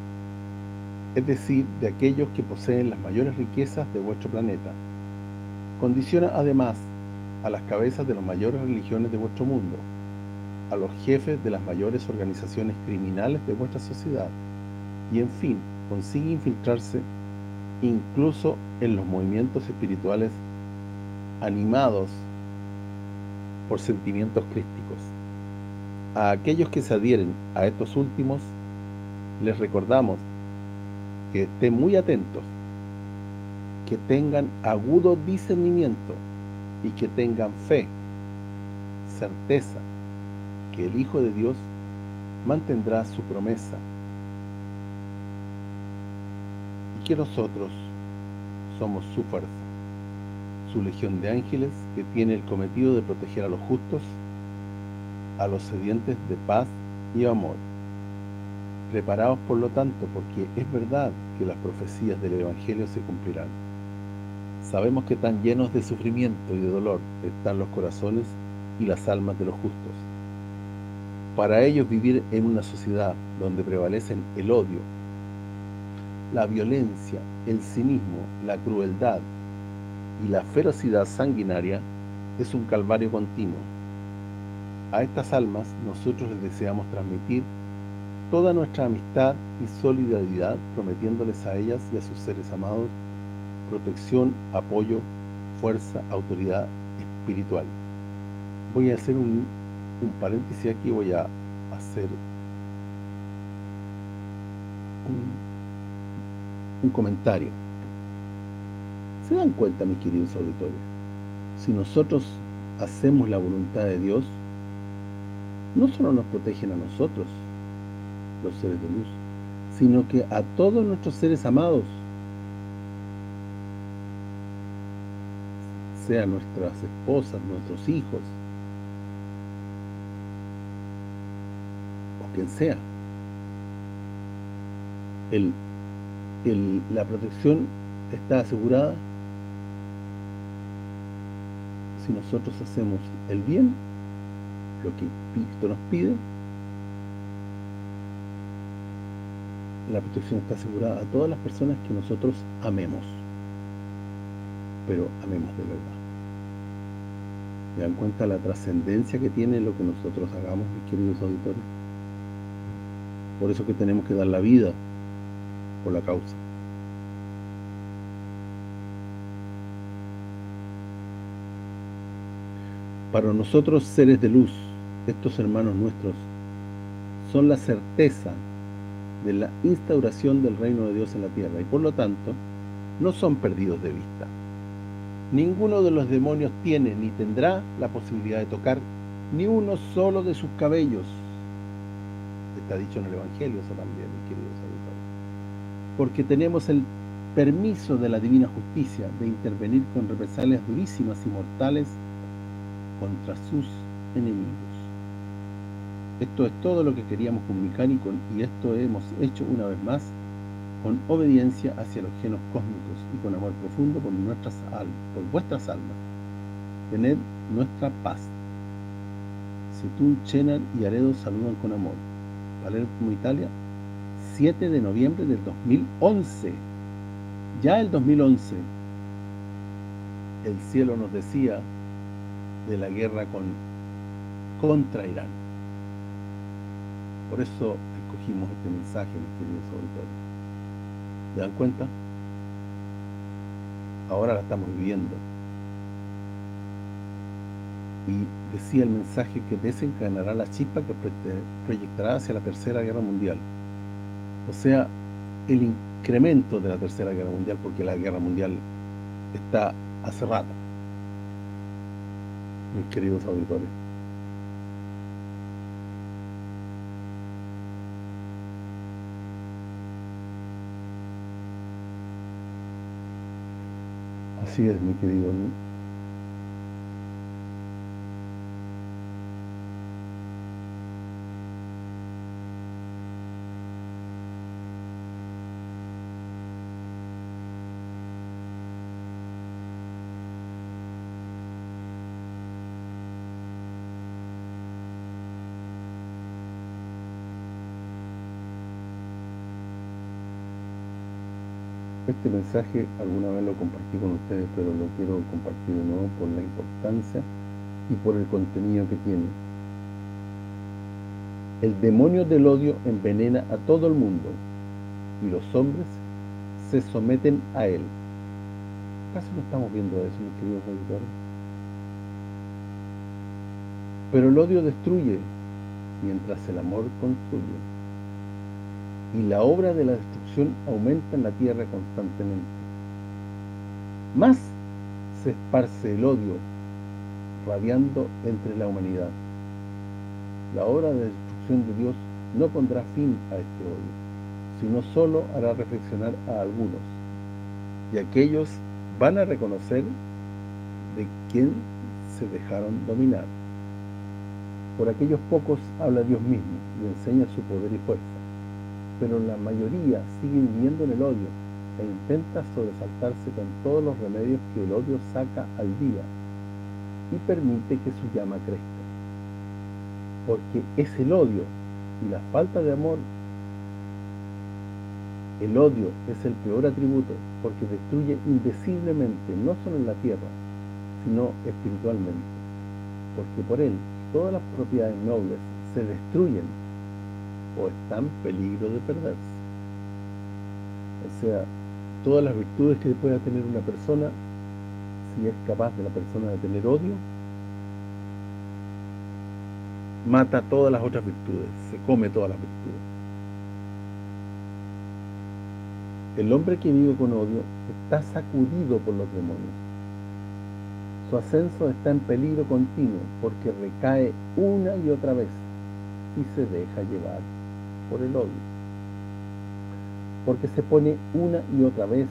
es decir, de aquellos que poseen las mayores riquezas de vuestro planeta. Condiciona además a las cabezas de las mayores religiones de vuestro mundo, a los jefes de las mayores organizaciones criminales de vuestra sociedad y, en fin, consigue infiltrarse incluso en los movimientos espirituales animados por sentimientos crísticos. A aquellos que se adhieren a estos últimos, les recordamos que estén muy atentos, que tengan agudo discernimiento y que tengan fe, certeza, que el Hijo de Dios mantendrá su promesa y que nosotros somos su fuerza, su legión de ángeles que tiene el cometido de proteger a los justos, a los sedientes de paz y amor. Preparaos por lo tanto, porque es verdad que las profecías del Evangelio se cumplirán. Sabemos que tan llenos de sufrimiento y de dolor están los corazones y las almas de los justos. Para ellos vivir en una sociedad donde prevalecen el odio, la violencia, el cinismo, la crueldad y la ferocidad sanguinaria es un calvario continuo. A estas almas nosotros les deseamos transmitir toda nuestra amistad y solidaridad, prometiéndoles a ellas y a sus seres amados protección, apoyo, fuerza, autoridad espiritual. Voy a hacer un, un paréntesis aquí, voy a hacer un, un comentario. ¿Se dan cuenta, mis queridos auditores? Si nosotros hacemos la voluntad de Dios, no solo nos protegen a nosotros, los seres de luz, sino que a todos nuestros seres amados, sean nuestras esposas, nuestros hijos, o quien sea. El, la protección está asegurada si nosotros hacemos el bien, lo que Cristo nos pide, la protección está asegurada a todas las personas que nosotros amemos pero amemos de verdad. ¿Se dan cuenta la trascendencia que tiene lo que nosotros hagamos, mis queridos auditores? Por eso que tenemos que dar la vida por la causa. Para nosotros, seres de luz, estos hermanos nuestros, son la certeza de la instauración del reino de Dios en la tierra y por lo tanto, no son perdidos de vista. Ninguno de los demonios tiene ni tendrá la posibilidad de tocar ni uno solo de sus cabellos. Está dicho en el Evangelio eso también, mis queridos auditores. Porque tenemos el permiso de la divina justicia de intervenir con represalias durísimas y mortales contra sus enemigos. Esto es todo lo que queríamos comunicar y, con, y esto hemos hecho una vez más con obediencia hacia los genos cósmicos y con amor profundo por nuestras almas, por vuestras almas. Tened nuestra paz. Situn, Chenan y Aredo saludan con amor. Palermo, Italia, 7 de noviembre del 2011. Ya el 2011, el cielo nos decía de la guerra con contra Irán. Por eso escogimos este mensaje, mis queridos auditores. ¿Se dan cuenta? Ahora la estamos viviendo. Y decía el mensaje que desencadenará la chispa que proyectará hacia la Tercera Guerra Mundial. O sea, el incremento de la Tercera Guerra Mundial, porque la Guerra Mundial está hace. Mis queridos auditores. Así es, mi querido. Este mensaje alguna vez lo compartí con ustedes, pero lo quiero compartir de nuevo por la importancia y por el contenido que tiene. El demonio del odio envenena a todo el mundo y los hombres se someten a él. Casi no estamos viendo eso, mis queridos auditores. Pero el odio destruye, mientras el amor construye. Y la obra de la destrucción aumenta en la tierra constantemente. Más se esparce el odio radiando entre la humanidad. La obra de destrucción de Dios no pondrá fin a este odio, sino solo hará reflexionar a algunos, y aquellos van a reconocer de quién se dejaron dominar. Por aquellos pocos habla Dios mismo y enseña su poder y fuerza, pero la mayoría siguen viviendo en el odio e intenta sobresaltarse con todos los remedios que el odio saca al día y permite que su llama crezca. Porque es el odio y la falta de amor. El odio es el peor atributo porque destruye indeciblemente, no solo en la tierra, sino espiritualmente. Porque por él todas las propiedades nobles se destruyen o están en peligro de perderse. O sea, todas las virtudes que pueda tener una persona, si es capaz de la persona de tener odio, mata todas las otras virtudes, se come todas las virtudes. El hombre que vive con odio está sacudido por los demonios. Su ascenso está en peligro continuo porque recae una y otra vez y se deja llevar por el odio. Porque se pone una y otra vez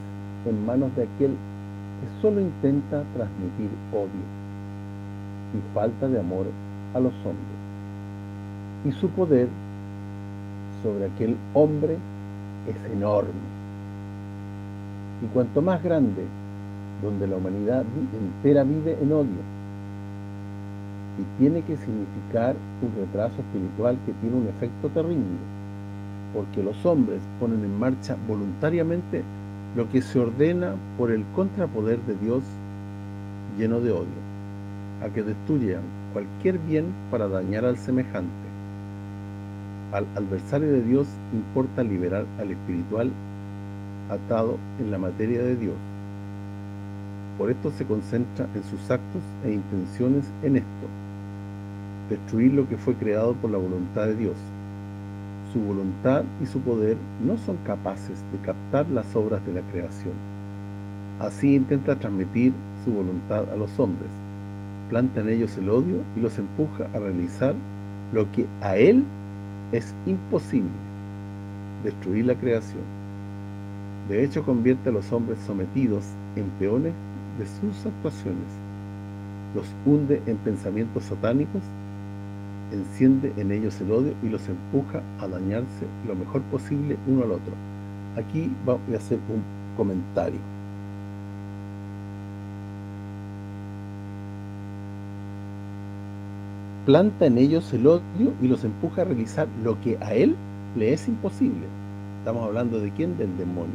en manos de aquel que solo intenta transmitir odio y falta de amor a los hombres y su poder sobre aquel hombre es enorme. Y cuanto más grande, donde la humanidad entera vive en odio, y tiene que significar un retraso espiritual que tiene un efecto terrible, porque los hombres ponen en marcha voluntariamente lo que se ordena por el contrapoder de Dios lleno de odio, a que destruyan cualquier bien para dañar al semejante al adversario de Dios importa liberar al espiritual atado en la materia de Dios. Por esto se concentra en sus actos e intenciones en esto, destruir lo que fue creado por la voluntad de Dios. Su voluntad y su poder no son capaces de captar las obras de la creación. Así intenta transmitir su voluntad a los hombres, planta en ellos el odio y los empuja a realizar lo que a Él es imposible destruir la creación. De hecho, convierte a los hombres sometidos en peones de sus actuaciones. Los hunde en pensamientos satánicos, enciende en ellos el odio y los empuja a dañarse lo mejor posible uno al otro. Aquí voy a hacer un comentario. planta en ellos el odio y los empuja a realizar lo que a él le es imposible. Estamos hablando de quién? Del demonio.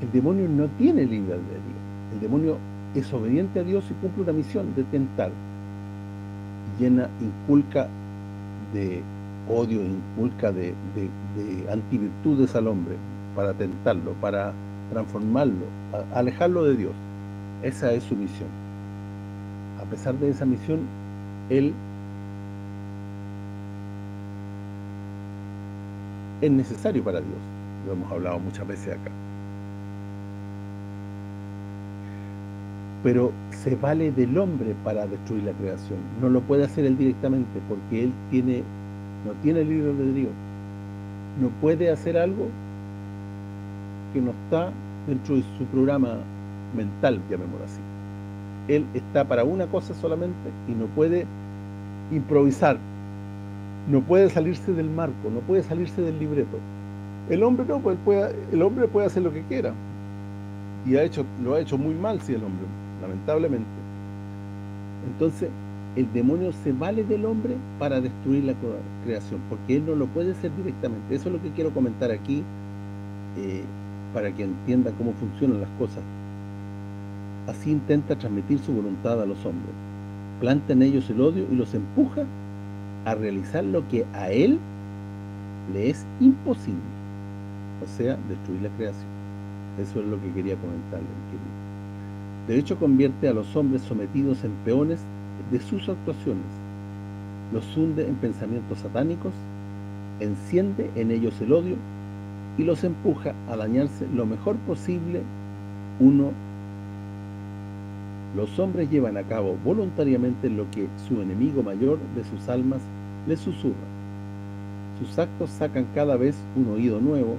El demonio no tiene libre albedrío. El demonio es obediente a Dios y cumple una misión de tentar. Llena, inculca de odio, inculca de, de antivirtudes al hombre para tentarlo, para transformarlo, alejarlo de Dios. Esa es su misión. A pesar de esa misión, él es necesario para Dios. Lo hemos hablado muchas veces acá. Pero se vale del hombre para destruir la creación. No lo puede hacer él directamente porque él tiene no tiene libre Dios. No puede hacer algo que no está dentro de su programa mental, llamémoslo así él está para una cosa solamente y no puede improvisar, no puede salirse del marco, no puede salirse del libreto. El hombre no, pues puede, el hombre puede hacer lo que quiera. Y ha hecho lo ha hecho muy mal si el hombre, lamentablemente. Entonces, el demonio se vale del hombre para destruir la creación, porque él no lo puede hacer directamente. Eso es lo que quiero comentar aquí, eh, para que entienda cómo funcionan las cosas así intenta transmitir su voluntad a los hombres. Planta en ellos el odio y los empuja a realizar lo que a él le es imposible, o sea, destruir la creación. Eso es lo que quería comentarle. De hecho, convierte a los hombres sometidos en peones de sus actuaciones, los hunde en pensamientos satánicos, enciende en ellos el odio y los empuja a dañarse lo mejor posible uno los hombres llevan a cabo voluntariamente lo que su enemigo mayor de sus almas les susurra. sus actos sacan cada vez un oído nuevo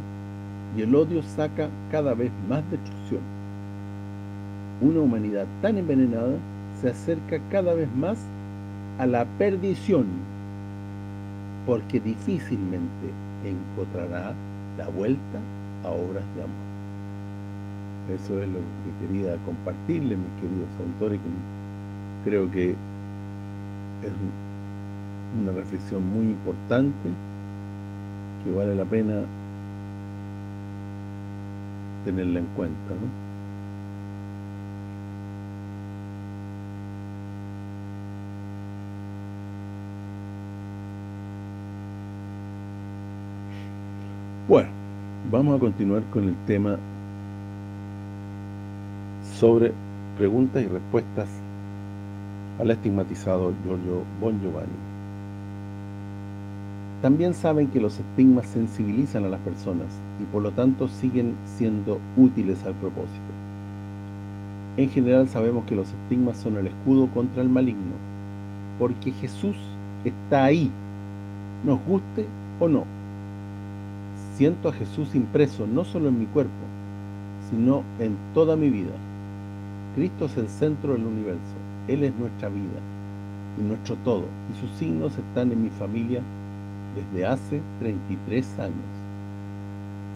y el odio saca cada vez más destrucción. Una humanidad tan envenenada se acerca cada vez más a la perdición, porque difícilmente encontrará la vuelta a obras de amor. Eso es lo que quería compartirle, mis queridos autores, que creo que es una reflexión muy importante que vale la pena tenerla en cuenta, ¿no? Bueno, vamos a continuar con el tema sobre preguntas y respuestas al estigmatizado Giorgio Bon Giovanni. También saben que los estigmas sensibilizan a las personas y por lo tanto siguen siendo útiles al propósito. En general sabemos que los estigmas son el escudo contra el maligno, porque Jesús está ahí, nos guste o no. Siento a Jesús impreso no solo en mi cuerpo, sino en toda mi vida. Cristo es el centro del universo, Él es nuestra vida y nuestro todo, y sus signos están en mi familia desde hace 33 años.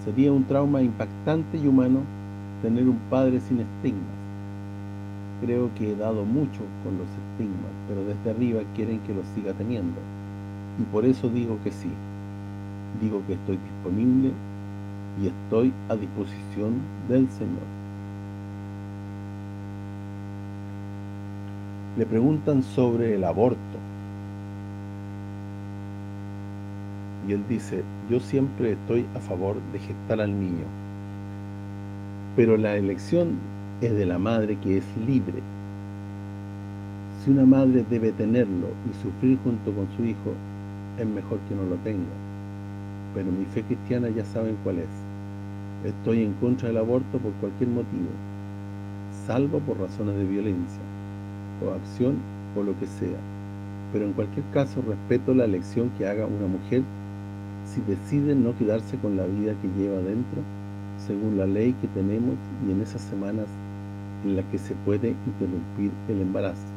Sería un trauma impactante y humano tener un padre sin estigmas. Creo que he dado mucho con los estigmas, pero desde arriba quieren que los siga teniendo. Y por eso digo que sí digo que estoy disponible y estoy a disposición del Señor. Le preguntan sobre el aborto. Y él dice, yo siempre estoy a favor de gestar al niño. Pero la elección es de la madre que es libre. Si una madre debe tenerlo y sufrir junto con su hijo, es mejor que no lo tenga pero mi fe cristiana ya saben cuál es. Estoy en contra del aborto por cualquier motivo, salvo por razones de violencia, o acción, o lo que sea. Pero en cualquier caso respeto la elección que haga una mujer si decide no quedarse con la vida que lleva dentro, según la ley que tenemos y en esas semanas en las que se puede interrumpir el embarazo.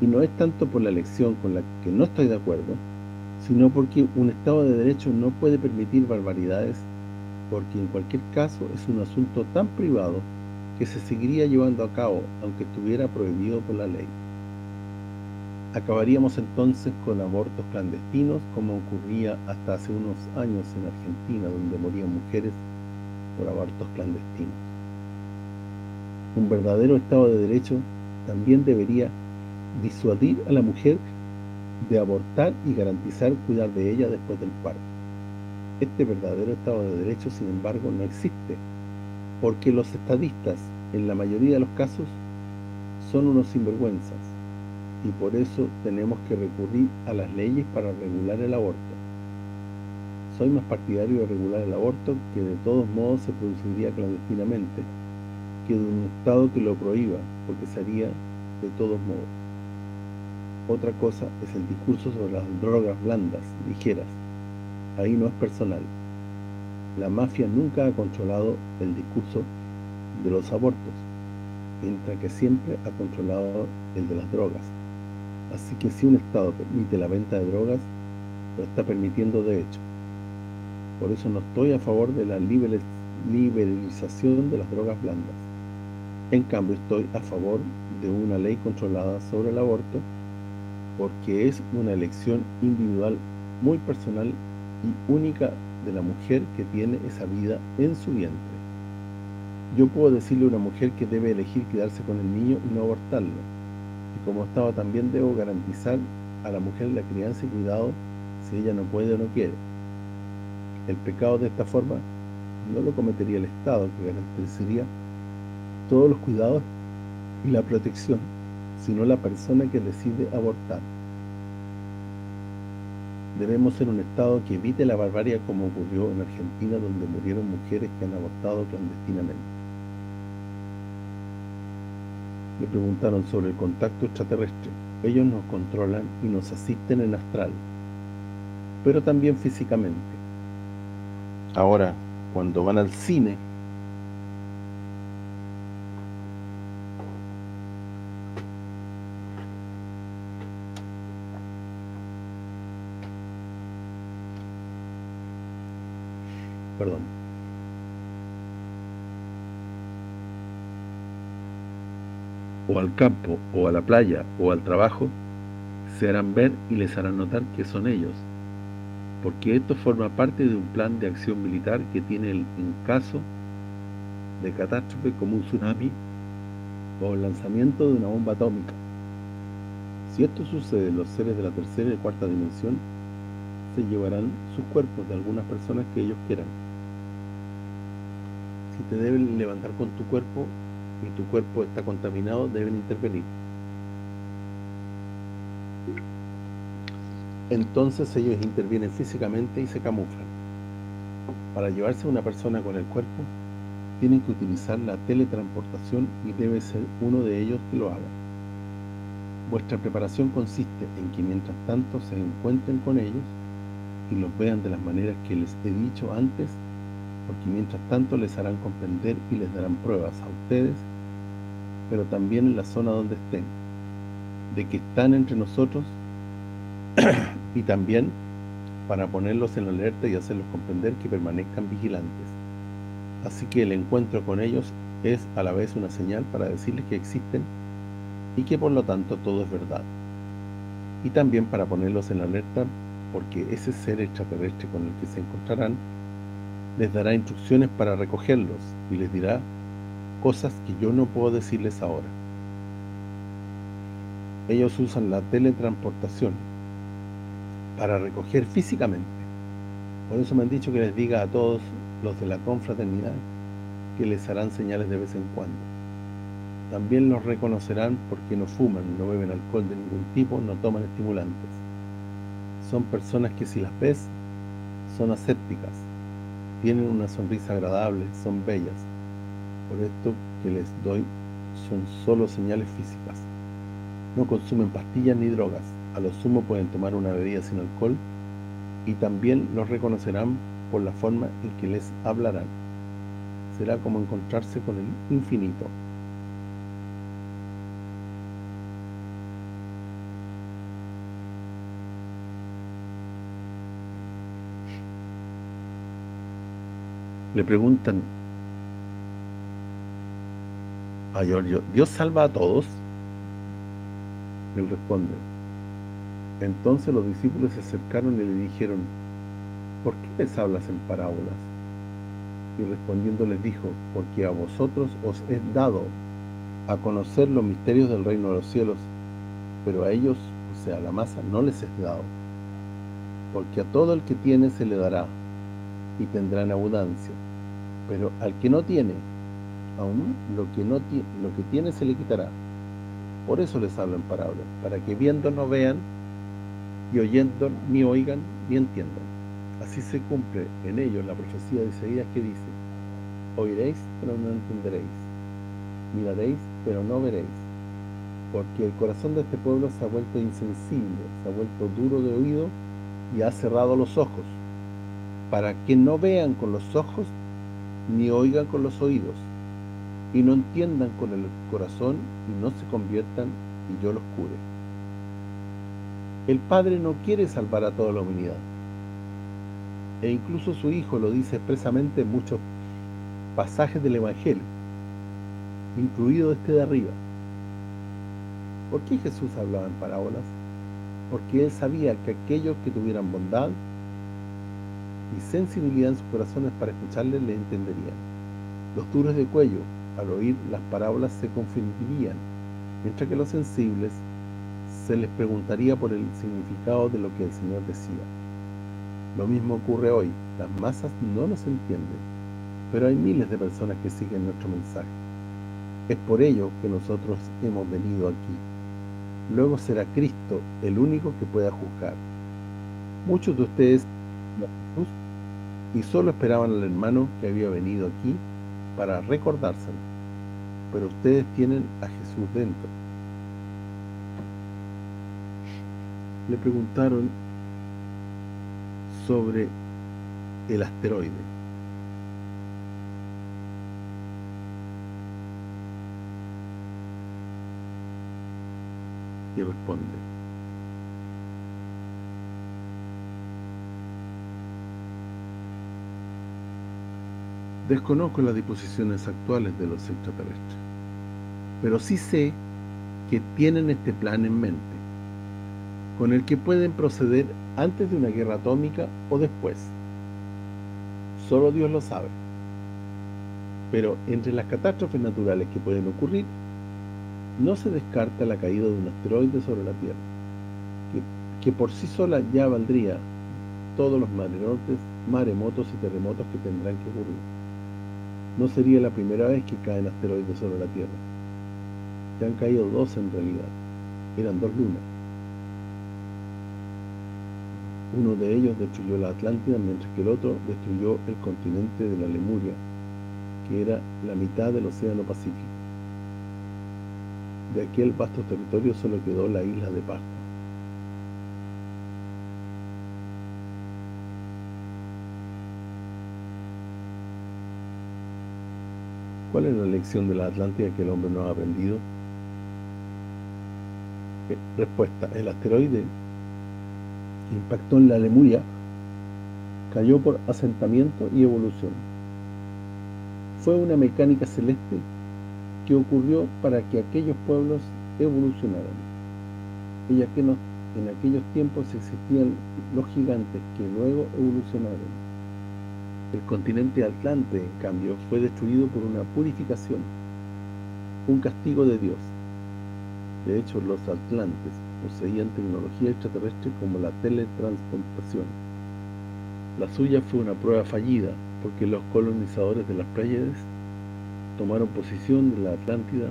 Y no es tanto por la elección con la que no estoy de acuerdo, sino porque un Estado de Derecho no puede permitir barbaridades, porque en cualquier caso es un asunto tan privado que se seguiría llevando a cabo, aunque estuviera prohibido por la ley. Acabaríamos entonces con abortos clandestinos, como ocurría hasta hace unos años en Argentina, donde morían mujeres por abortos clandestinos. Un verdadero Estado de Derecho también debería disuadir a la mujer de abortar y garantizar cuidar de ella después del parto. Este verdadero Estado de Derecho, sin embargo, no existe, porque los estadistas, en la mayoría de los casos, son unos sinvergüenzas, y por eso tenemos que recurrir a las leyes para regular el aborto. Soy más partidario de regular el aborto, que de todos modos se produciría clandestinamente, que de un Estado que lo prohíba, porque se haría de todos modos. Otra cosa es el discurso sobre las drogas blandas, ligeras. Ahí no es personal. La mafia nunca ha controlado el discurso de los abortos, mientras que siempre ha controlado el de las drogas. Así que si un Estado permite la venta de drogas, lo está permitiendo de hecho. Por eso no estoy a favor de la liberalización de las drogas blandas. En cambio, estoy a favor de una ley controlada sobre el aborto porque es una elección individual muy personal y única de la mujer que tiene esa vida en su vientre. Yo puedo decirle a una mujer que debe elegir quedarse con el niño y no abortarlo. Y como Estado también debo garantizar a la mujer la crianza y cuidado si ella no puede o no quiere. El pecado de esta forma no lo cometería el Estado, que garantizaría todos los cuidados y la protección sino la persona que decide abortar. Debemos ser un Estado que evite la barbarie como ocurrió en Argentina, donde murieron mujeres que han abortado clandestinamente. Le preguntaron sobre el contacto extraterrestre. Ellos nos controlan y nos asisten en astral. pero también físicamente. Ahora, cuando van al cine, perdón. O al campo, o a la playa, o al trabajo, se harán ver y les harán notar que son ellos, porque esto forma parte de un plan de acción militar que tiene el, en caso de catástrofe como un tsunami o el lanzamiento de una bomba atómica. Si esto sucede, los seres de la tercera y cuarta dimensión se llevarán sus cuerpos de algunas personas que ellos quieran si te deben levantar con tu cuerpo y tu cuerpo está contaminado, deben intervenir. Entonces ellos intervienen físicamente y se camuflan. Para llevarse una persona con el cuerpo, tienen que utilizar la teletransportación y debe ser uno de ellos que lo haga. Vuestra preparación consiste en que mientras tanto se encuentren con ellos y los vean de las maneras que les he dicho antes porque mientras tanto les harán comprender y les darán pruebas a ustedes, pero también en la zona donde estén, de que están entre nosotros [CLEARS THROAT] y también para ponerlos en alerta y hacerlos comprender que permanezcan vigilantes. Así que el encuentro con ellos es a la vez una señal para decirles que existen y que por lo tanto todo es verdad. Y también para ponerlos en alerta porque ese ser extraterrestre con el que se encontrarán les dará instrucciones para recogerlos y les dirá cosas que yo no puedo decirles ahora. Ellos usan la teletransportación para recoger físicamente. Por eso me han dicho que les diga a todos los de la confraternidad que les harán señales de vez en cuando. También los reconocerán porque no fuman, no beben alcohol de ningún tipo, no toman estimulantes. Son personas que si las ves, son asépticas, tienen una sonrisa agradable, son bellas. Por esto que les doy son solo señales físicas. No consumen pastillas ni drogas, a lo sumo pueden tomar una bebida sin alcohol y también los reconocerán por la forma en que les hablarán. Será como encontrarse con el infinito. Le preguntan a Giorgio, ¿Dios salva a todos? Él responde, entonces los discípulos se acercaron y le dijeron, ¿por qué les hablas en parábolas? Y respondiendo les dijo, porque a vosotros os he dado a conocer los misterios del reino de los cielos, pero a ellos, o sea, a la masa, no les es dado. Porque a todo el que tiene se le dará, y tendrán abundancia. Pero al que no tiene, aún lo que no tiene, lo que tiene se le quitará. Por eso les hablo en parábolas, para que viendo no vean, y oyendo ni oigan ni entiendan. Así se cumple en ellos la profecía de Isaías que dice, oiréis, pero no entenderéis, miraréis, pero no veréis, porque el corazón de este pueblo se ha vuelto insensible, se ha vuelto duro de oído y ha cerrado los ojos, para que no vean con los ojos ni oigan con los oídos, y no entiendan con el corazón y no se conviertan y yo los cure. El Padre no quiere salvar a toda la humanidad. E incluso su Hijo lo dice expresamente en muchos pasajes del Evangelio, incluido este de arriba. ¿Por qué Jesús hablaba en parábolas? Porque Él sabía que aquellos que tuvieran bondad y sensibilidad en sus corazones para escucharle, le entenderían. Los duros de cuello, al oír las parábolas, se confundirían, mientras que los sensibles se les preguntaría por el significado de lo que el Señor decía. Lo mismo ocurre hoy, las masas no nos entienden, pero hay miles de personas que siguen nuestro mensaje. Es por ello que nosotros hemos venido aquí. Luego será Cristo el único que pueda juzgar. Muchos de ustedes y solo esperaban al hermano que había venido aquí para recordárselo. Pero ustedes tienen a Jesús dentro. Le preguntaron sobre el asteroide. Y responde. Desconozco las disposiciones actuales de los extraterrestres, pero sí sé que tienen este plan en mente, con el que pueden proceder antes de una guerra atómica o después. Solo Dios lo sabe. Pero entre las catástrofes naturales que pueden ocurrir, no se descarta la caída de un asteroide sobre la Tierra, que, por sí sola ya valdría todos los maremotos, maremotos y terremotos que tendrán que ocurrir. No sería la primera vez que caen asteroides sobre la Tierra. Ya han caído dos en realidad. Eran dos lunas. Uno de ellos destruyó la Atlántida, mientras que el otro destruyó el continente de la Lemuria, que era la mitad del Océano Pacífico. De aquel vasto territorio solo quedó la isla de Pascua. ¿Cuál es la lección de la Atlántida que el hombre no ha aprendido? Eh, respuesta, el asteroide impactó en la Lemuria cayó por asentamiento y evolución. Fue una mecánica celeste que ocurrió para que aquellos pueblos evolucionaran. Ya que en aquellos tiempos existían los gigantes que luego evolucionaron. El continente Atlante, en cambio, fue destruido por una purificación, un castigo de Dios. De hecho, los atlantes poseían tecnología extraterrestre como la teletransportación. La suya fue una prueba fallida, porque los colonizadores de las Pléyades tomaron posición de la Atlántida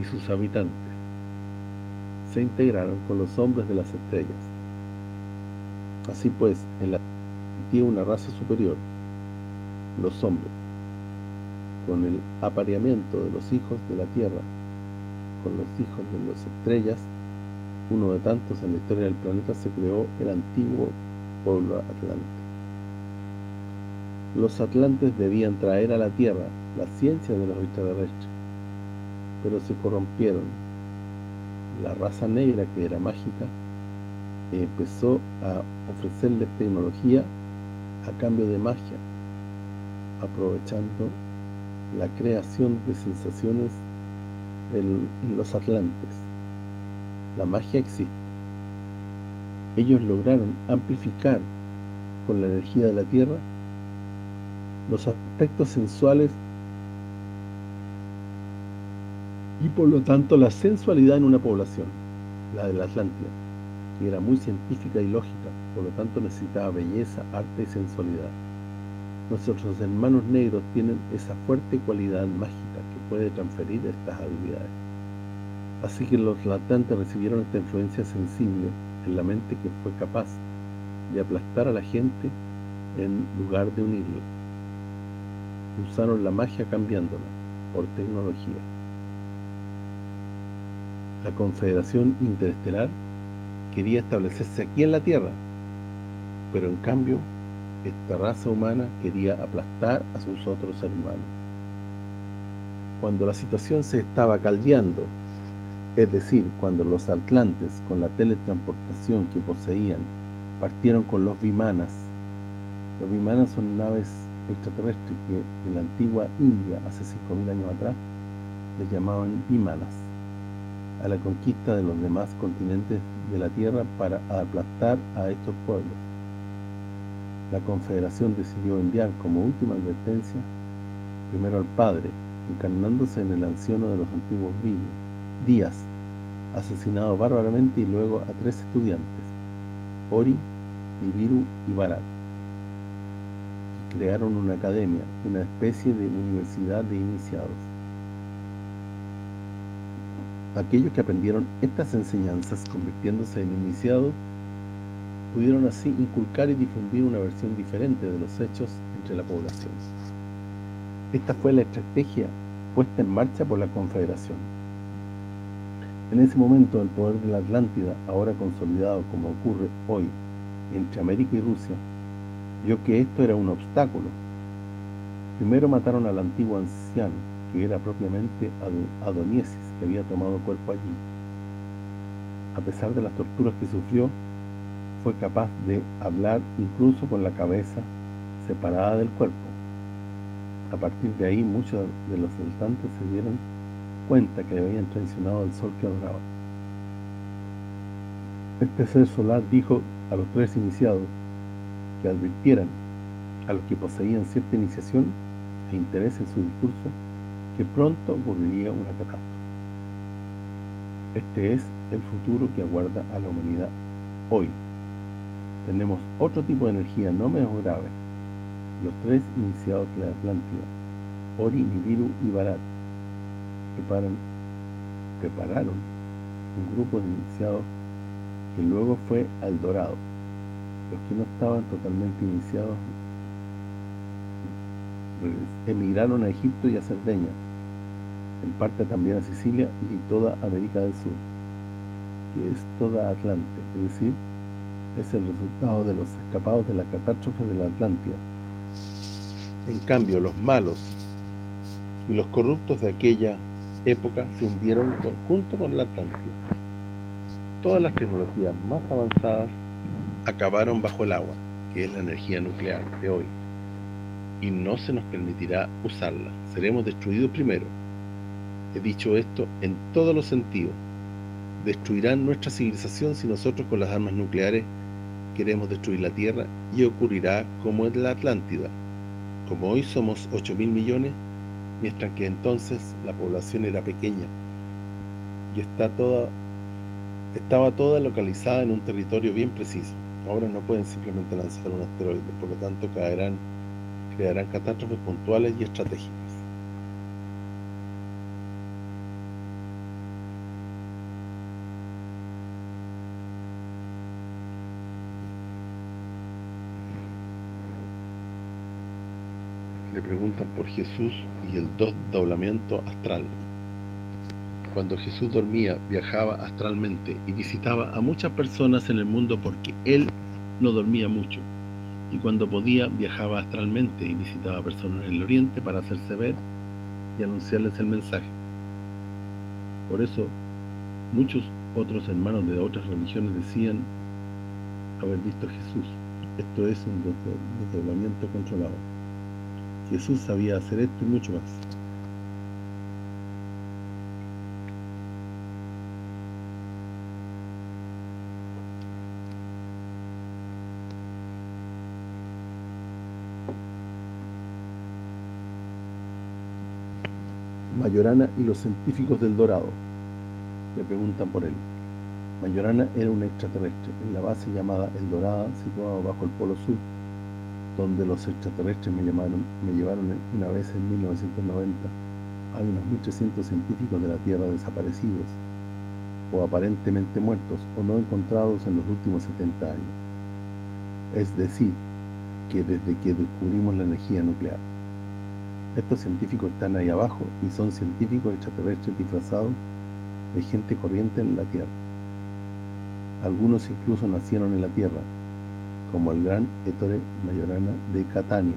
y sus habitantes se integraron con los hombres de las estrellas. Así pues, en la una raza superior, los hombres, con el apareamiento de los hijos de la Tierra, con los hijos de las estrellas, uno de tantos en la historia del planeta, se creó el antiguo pueblo atlante. Los atlantes debían traer a la Tierra la ciencia de los extraterrestres, pero se corrompieron. La raza negra, que era mágica, empezó a ofrecerles tecnología a cambio de magia, aprovechando la creación de sensaciones en los atlantes. La magia existe. Ellos lograron amplificar con la energía de la Tierra los aspectos sensuales y por lo tanto la sensualidad en una población, la de la Atlántida, que era muy científica y lógica, por lo tanto necesitaba belleza, arte y sensualidad. Nuestros hermanos negros tienen esa fuerte cualidad mágica que puede transferir estas habilidades. Así que los atlantes recibieron esta influencia sensible en la mente que fue capaz de aplastar a la gente en lugar de unirlos. Usaron la magia cambiándola por tecnología. La Confederación Interestelar quería establecerse aquí en la Tierra, pero en cambio esta raza humana quería aplastar a sus otros hermanos. Cuando la situación se estaba caldeando es decir, cuando los atlantes, con la teletransportación que poseían, partieron con los vimanas. Los vimanas son naves extraterrestres que en la antigua India, hace 5.000 años atrás, les llamaban vimanas, a la conquista de los demás continentes de la Tierra para aplastar a estos pueblos. La Confederación decidió enviar como última advertencia primero al Padre, encarnándose en el anciano de los antiguos días, asesinado bárbaramente y luego a tres estudiantes, Ori, Nibiru y Barat, que crearon una academia, una especie de universidad de iniciados. Aquellos que aprendieron estas enseñanzas convirtiéndose en iniciados, pudieron así inculcar y difundir una versión diferente de los hechos entre la población. Esta fue la estrategia puesta en marcha por la Confederación. En ese momento el poder de la Atlántida, ahora consolidado como ocurre hoy, entre América y Rusia, vio que esto era un obstáculo. Primero mataron al antiguo anciano, que era propiamente Adoniesis, que había tomado cuerpo allí. A pesar de las torturas que sufrió, fue capaz de hablar incluso con la cabeza separada del cuerpo. A partir de ahí, muchos de los asaltantes se dieron cuenta que habían traicionado al sol que adoraba. Este ser solar dijo a los tres iniciados que advirtieran a los que poseían cierta iniciación e interés en su discurso que pronto ocurriría una catástrofe. Este es el futuro que aguarda a la humanidad hoy. Tenemos otro tipo de energía no menos grave. Los tres iniciados de la Atlántida, Ori, Nibiru y Barat, prepararon un grupo de iniciados que luego fue al Dorado. Los que no estaban totalmente iniciados emigraron a Egipto y a Cerdeña, en parte también a Sicilia y toda América del Sur, que es toda Atlante, es decir, es el resultado de los escapados de la catástrofe de la Atlántida. En cambio, los malos y los corruptos de aquella época se hundieron junto con la Atlántida. Todas las tecnologías más avanzadas acabaron bajo el agua, que es la energía nuclear de hoy, y no se nos permitirá usarla. Seremos destruidos primero. He dicho esto en todos los sentidos. Destruirán nuestra civilización si nosotros con las armas nucleares queremos destruir la Tierra y ocurrirá como en la Atlántida. Como hoy somos 8 mil millones, mientras que entonces la población era pequeña y está toda estaba toda localizada en un territorio bien preciso. Ahora no pueden simplemente lanzar un asteroide, por lo tanto caerán, crearán catástrofes puntuales y estratégicas. Por Jesús y el doblamiento astral. Cuando Jesús dormía, viajaba astralmente y visitaba a muchas personas en el mundo porque Él no dormía mucho. Y cuando podía, viajaba astralmente y visitaba a personas en el Oriente para hacerse ver y anunciarles el mensaje. Por eso, muchos otros hermanos de otras religiones decían haber visto a Jesús. Esto es un desdoblamiento controlado. Jesús sabía hacer esto y mucho más. Mayorana y los científicos del Dorado le preguntan por él. Mayorana era un extraterrestre en la base llamada El Dorada, situado bajo el Polo Sur, donde los extraterrestres me, llevaron una vez en 1990, hay unos 1.300 científicos de la Tierra desaparecidos, o aparentemente muertos, o no encontrados en los últimos 70 años. Es decir, que desde que descubrimos la energía nuclear. Estos científicos están ahí abajo y son científicos extraterrestres disfrazados de gente corriente en la Tierra. Algunos incluso nacieron en la Tierra, como el gran Ettore Majorana de Catania,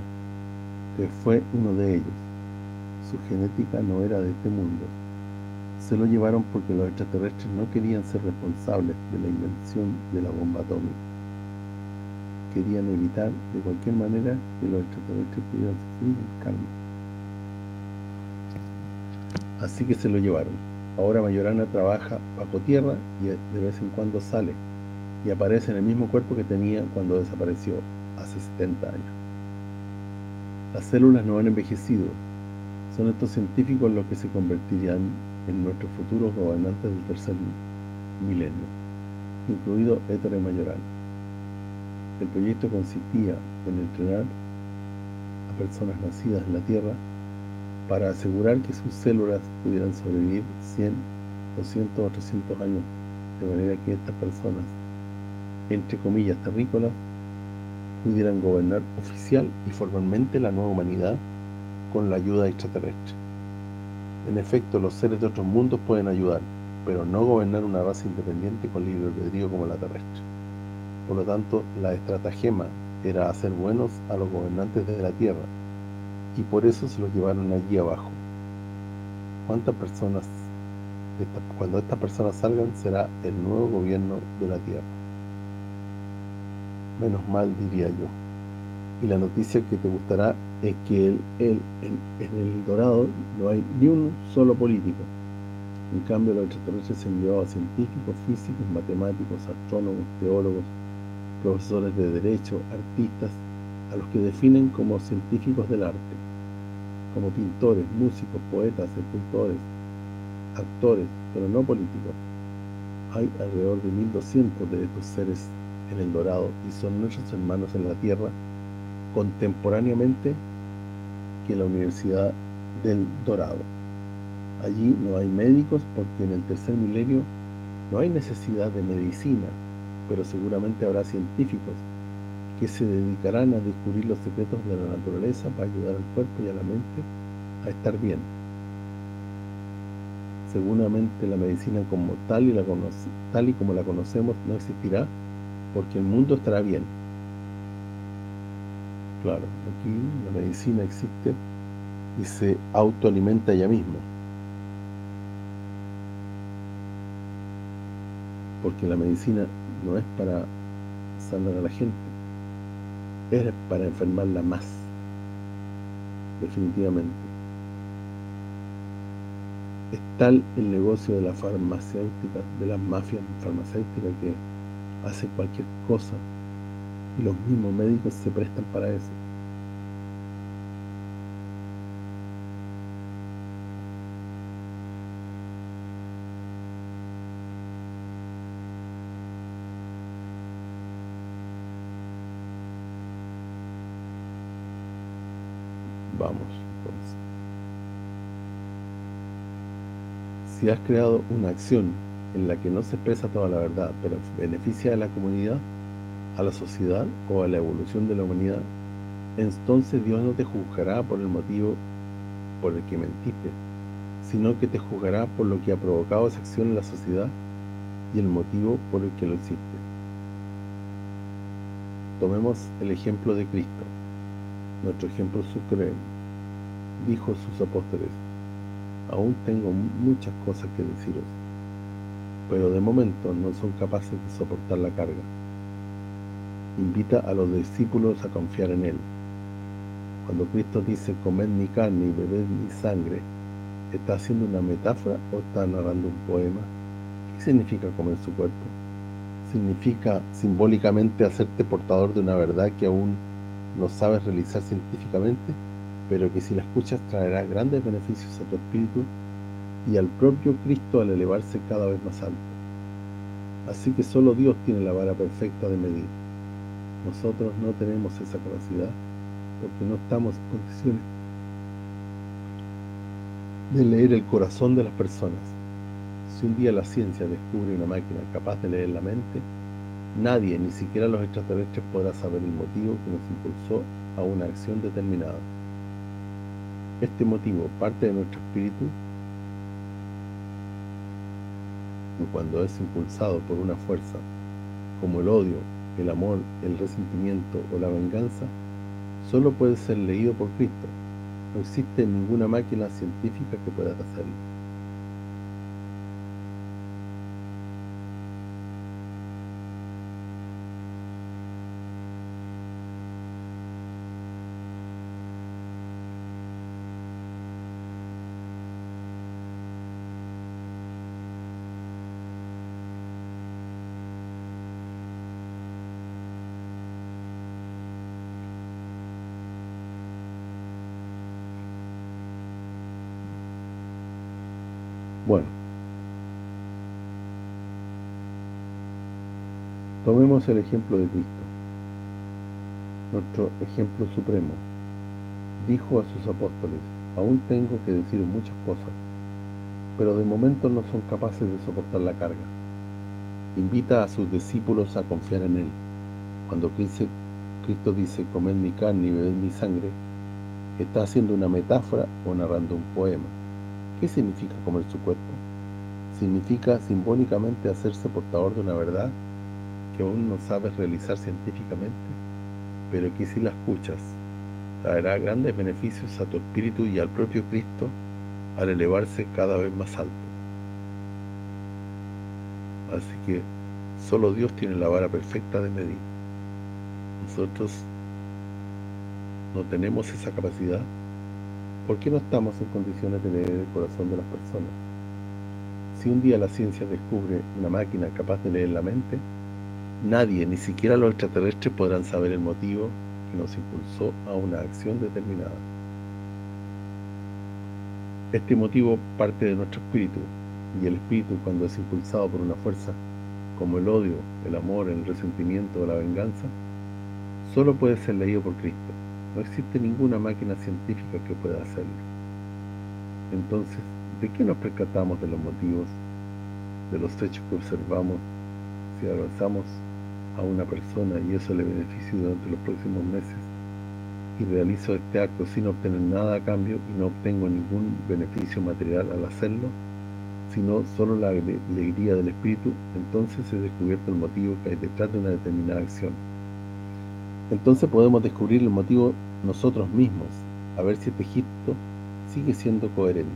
que fue uno de ellos. Su genética no era de este mundo. Se lo llevaron porque los extraterrestres no querían ser responsables de la invención de la bomba atómica. Querían evitar de cualquier manera que los extraterrestres pudieran sufrir el karma. Así que se lo llevaron. Ahora Mayorana trabaja bajo tierra y de vez en cuando sale y aparece en el mismo cuerpo que tenía cuando desapareció hace 70 años. Las células no han envejecido. Son estos científicos los que se convertirían en nuestros futuros gobernantes del tercer milenio, incluido Ettore Mayorana. El proyecto consistía en entrenar a personas nacidas en la Tierra para asegurar que sus células pudieran sobrevivir 100, 200 o 300 años, de manera que estas personas entre comillas, terrícolas, pudieran gobernar oficial y formalmente la nueva humanidad con la ayuda extraterrestre. En efecto, los seres de otros mundos pueden ayudar, pero no gobernar una raza independiente con libre albedrío como la terrestre. por lo tanto, la estratagema era hacer buenos a los gobernantes de la tierra, y por eso se los llevaron allí abajo. ¿Cuántas personas, cuando estas personas salgan, será el nuevo gobierno de la tierra? Menos mal, diría yo. Y la noticia que te gustará es que en, el Dorado no hay ni un solo político. En cambio, los extraterrestres se envió a científicos, físicos, matemáticos, astrónomos, teólogos, profesores de derecho, artistas, a los que definen como científicos del arte, como pintores, músicos, poetas, escultores, actores, pero no políticos. Hay alrededor de 1200 de estos seres en el Dorado y son nuestros hermanos en la Tierra contemporáneamente que la Universidad del Dorado. Allí no hay médicos porque en el tercer milenio no hay necesidad de medicina, pero seguramente habrá científicos que se dedicarán a descubrir los secretos de la naturaleza para ayudar al cuerpo y a la mente a estar bien. Seguramente la medicina como tal y, la tal y como la conocemos no existirá porque el mundo estará bien. Claro, aquí la medicina existe y se autoalimenta ella misma. Porque la medicina no es para sanar a la gente, es para enfermarla más, definitivamente. Es tal el negocio de la farmacéutica, de las mafias farmacéuticas que hacen cualquier cosa y los mismos médicos se prestan para eso. si has creado una acción en la que no se expresa toda la verdad, pero beneficia a la comunidad, a la sociedad o a la evolución de la humanidad, entonces Dios no te juzgará por el motivo por el que mentiste, sino que te juzgará por lo que ha provocado esa acción en la sociedad y el motivo por el que lo hiciste. Tomemos el ejemplo de Cristo, nuestro ejemplo supremo. Dijo sus apóstoles, Aún tengo muchas cosas que deciros, pero de momento no son capaces de soportar la carga. Invita a los discípulos a confiar en Él. Cuando Cristo dice, comed mi carne y bebed mi sangre, ¿está haciendo una metáfora o está narrando un poema? ¿Qué significa comer su cuerpo? ¿Significa simbólicamente hacerte portador de una verdad que aún no sabes realizar científicamente? pero que si la escuchas traerá grandes beneficios a tu espíritu y al propio Cristo al elevarse cada vez más alto. Así que solo Dios tiene la vara perfecta de medir. Nosotros no tenemos esa capacidad porque no estamos en condiciones de leer el corazón de las personas. Si un día la ciencia descubre una máquina capaz de leer la mente, nadie, ni siquiera los extraterrestres, podrá saber el motivo que nos impulsó a una acción determinada. Este motivo parte de nuestro espíritu cuando es impulsado por una fuerza como el odio, el amor, el resentimiento o la venganza, solo puede ser leído por Cristo. No existe ninguna máquina científica que pueda hacerlo. El ejemplo de Cristo, nuestro ejemplo supremo. Dijo a sus apóstoles, aún tengo que decir muchas cosas, pero de momento no son capaces de soportar la carga. Invita a sus discípulos a confiar en Él. Cuando Cristo dice, comed mi carne y bebed mi sangre, está haciendo una metáfora o narrando un poema. ¿Qué significa comer su cuerpo? Significa simbólicamente hacerse portador de una verdad que aún no sabes realizar científicamente, pero que si la escuchas, traerá grandes beneficios a tu espíritu y al propio Cristo al elevarse cada vez más alto. Así que solo Dios tiene la vara perfecta de medir. Nosotros no tenemos esa capacidad. ¿Por qué no estamos en condiciones de leer el corazón de las personas? Si un día la ciencia descubre una máquina capaz de leer la mente, nadie, ni siquiera los extraterrestres, podrán saber el motivo que nos impulsó a una acción determinada. Este motivo parte de nuestro espíritu, y el espíritu cuando es impulsado por una fuerza como el odio, el amor, el resentimiento o la venganza, solo puede ser leído por Cristo. No existe ninguna máquina científica que pueda hacerlo. Entonces, ¿de qué nos percatamos de los motivos, de los hechos que observamos si avanzamos a una persona y eso le beneficia durante los próximos meses y realizo este acto sin obtener nada a cambio y no obtengo ningún beneficio material al hacerlo, sino solo la alegría del espíritu, entonces he descubierto el motivo que hay detrás de una determinada acción. Entonces podemos descubrir el motivo nosotros mismos, a ver si este Egipto sigue siendo coherente.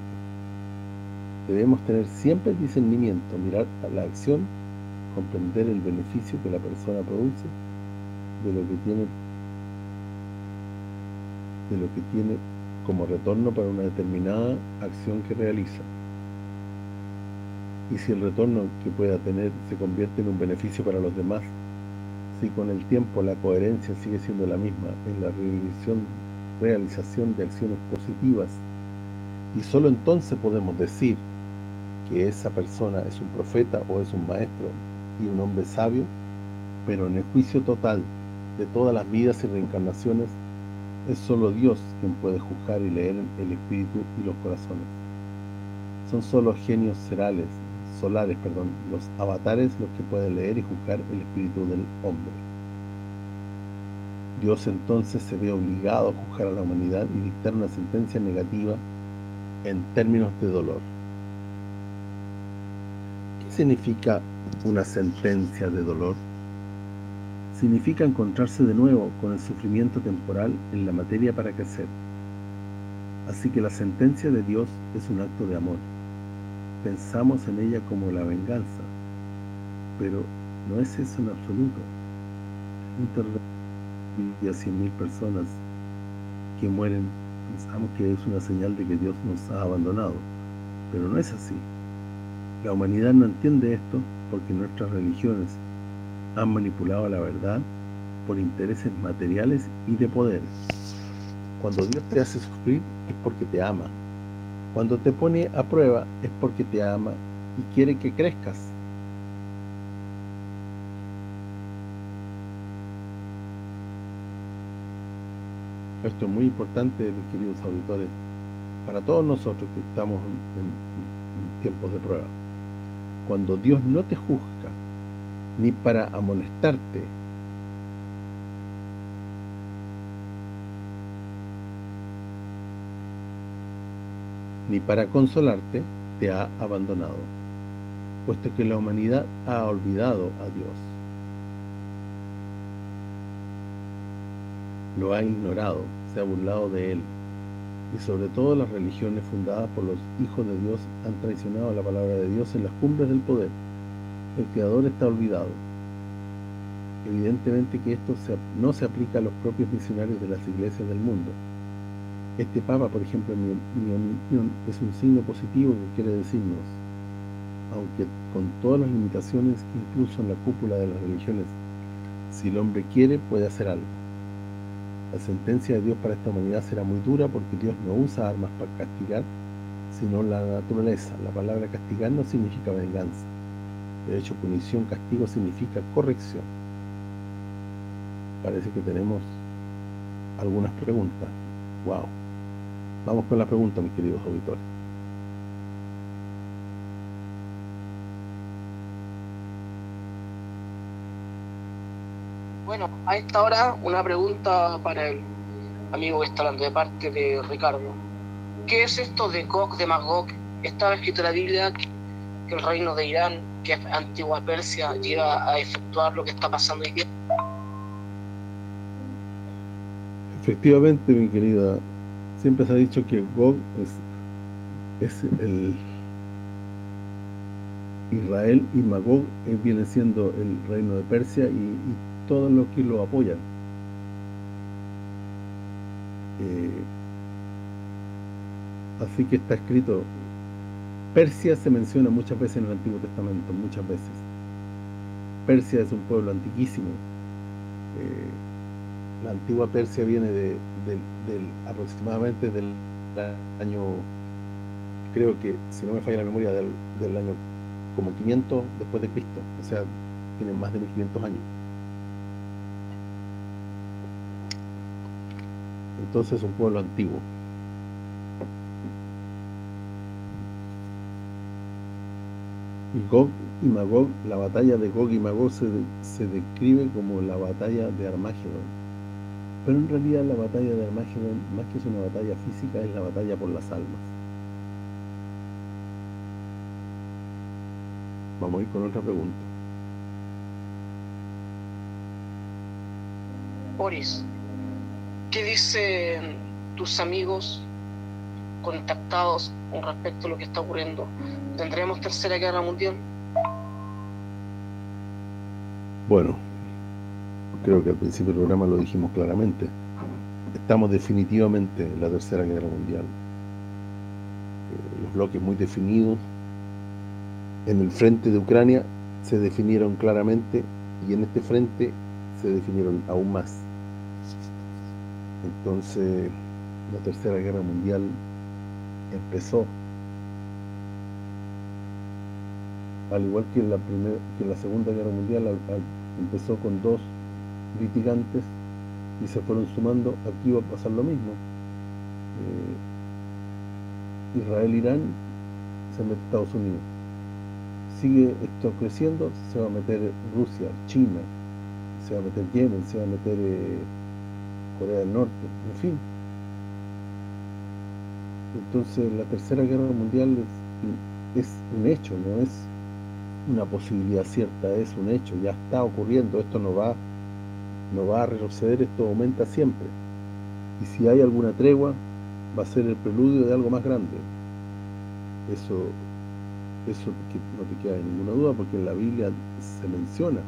Debemos tener siempre el discernimiento, mirar a la acción comprender el beneficio que la persona produce de lo que tiene de lo que tiene como retorno para una determinada acción que realiza. Y si el retorno que pueda tener se convierte en un beneficio para los demás, si con el tiempo la coherencia sigue siendo la misma en la realización, realización de acciones positivas, y solo entonces podemos decir que esa persona es un profeta o es un maestro y un hombre sabio, pero en el juicio total de todas las vidas y reencarnaciones, es solo Dios quien puede juzgar y leer el espíritu y los corazones. Son solo genios serales, solares, perdón, los avatares los que pueden leer y juzgar el espíritu del hombre. Dios entonces se ve obligado a juzgar a la humanidad y dictar una sentencia negativa en términos de dolor. ¿Qué significa una sentencia de dolor, significa encontrarse de nuevo con el sufrimiento temporal en la materia para crecer. Así que la sentencia de Dios es un acto de amor. Pensamos en ella como la venganza, pero no es eso en absoluto. Y a cien mil personas que mueren, pensamos que es una señal de que Dios nos ha abandonado, pero no es así. La humanidad no entiende esto porque nuestras religiones han manipulado la verdad por intereses materiales y de poder. Cuando Dios te hace sufrir es porque te ama. Cuando te pone a prueba es porque te ama y quiere que crezcas. Esto es muy importante, mis queridos auditores, para todos nosotros que estamos en tiempos de prueba cuando Dios no te juzga, ni para amonestarte, ni para consolarte, te ha abandonado, puesto que la humanidad ha olvidado a Dios. Lo ha ignorado, se ha burlado de Él, y sobre todo las religiones fundadas por los hijos de Dios han traicionado la palabra de Dios en las cumbres del poder. El Creador está olvidado. Evidentemente que esto no se aplica a los propios misionarios de las iglesias del mundo. Este Papa, por ejemplo, mi, es un signo positivo que quiere decirnos, aunque con todas las limitaciones que incluso en la cúpula de las religiones, si el hombre quiere, puede hacer algo. La sentencia de Dios para esta humanidad será muy dura porque Dios no usa armas para castigar, sino la naturaleza. La palabra castigar no significa venganza. De hecho, punición, castigo significa corrección. Parece que tenemos algunas preguntas. Wow. Vamos con la pregunta, mis queridos auditores. Bueno, a esta hora una pregunta para el amigo que está hablando de parte de Ricardo. ¿Qué es esto de Gog, de Magog? Estaba escrito en la Biblia que el reino de Irán que antigua Persia llega a efectuar lo que está pasando hoy? Efectivamente, mi querida, siempre se ha dicho que Gog es, es el Israel y Magog eh, viene siendo el reino de Persia y todos los que lo apoyan. Eh, así que está escrito Persia se menciona muchas veces en el Antiguo Testamento, muchas veces. Persia es un pueblo antiquísimo. Eh, la antigua Persia viene de, aproximadamente del año, creo que, si no me falla la memoria, del, del año como 500 después de Cristo. O sea, tiene más de 1500 años. Entonces es un pueblo antiguo. Y Gog y Magog, la batalla de Gog y Magog se, se describe como la batalla de Armagedón. Pero en realidad la batalla de Armagedón, más que es una batalla física, es la batalla por las almas. Vamos a ir con otra pregunta. Boris, ¿qué dicen tus amigos contactados con respecto a lo que está ocurriendo? ¿Tendremos tercera guerra mundial? Bueno, creo que al principio del programa lo dijimos claramente. Estamos definitivamente en la tercera guerra mundial. Eh, los bloques muy definidos en el frente de Ucrania se definieron claramente y en este frente se definieron aún más. Entonces, la Tercera Guerra Mundial empezó. Al igual que la Segunda Guerra Mundial empezó con dos litigantes y se fueron sumando, aquí va a pasar lo mismo. Eh, Israel-Irán se mete Estados Unidos. Sigue esto creciendo, se va a meter Rusia, China, se va a meter Yemen, se va a meter eh, Corea del Norte, en fin. Entonces la tercera guerra mundial es, un hecho, no es una posibilidad cierta, es un hecho, ya está ocurriendo, esto no va no va a retroceder, esto aumenta siempre. Y si hay alguna tregua, va a ser el preludio de algo más grande. Eso eso no te queda ninguna duda porque en la Biblia se menciona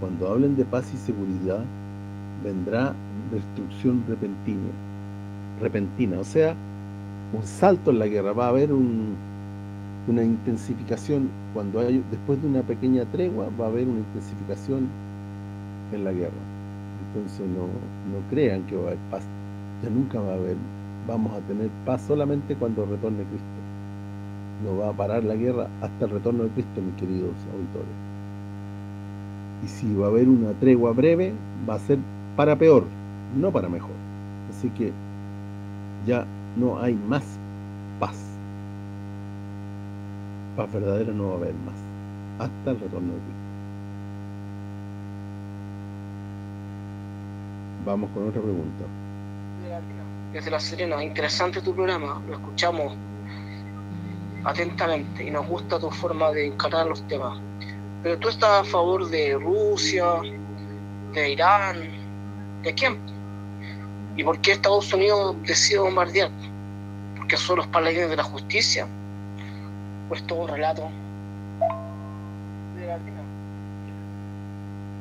cuando hablen de paz y seguridad vendrá destrucción repentina repentina, o sea un salto en la guerra, va a haber una intensificación. Cuando hay después de una pequeña tregua va a haber una intensificación en la guerra. Entonces no, no crean que va a haber paz. Ya nunca va a haber. Vamos a tener paz solamente cuando retorne Cristo. No va a parar la guerra hasta el retorno de Cristo, mis queridos auditores. Y si va a haber una tregua breve, va a ser para peor, no para mejor. Así que ya no hay más paz. Paz verdadera no va a haber más, hasta el retorno de Cristo. Vamos con otra pregunta. Desde La Serena, interesante tu programa, lo escuchamos atentamente y nos gusta tu forma de encarar los temas. Pero tú estás a favor de Rusia, de Irán, ¿de quién? ¿Y por qué Estados Unidos decide bombardear? ¿Porque son los paladines de la justicia? ¿O es todo relato de la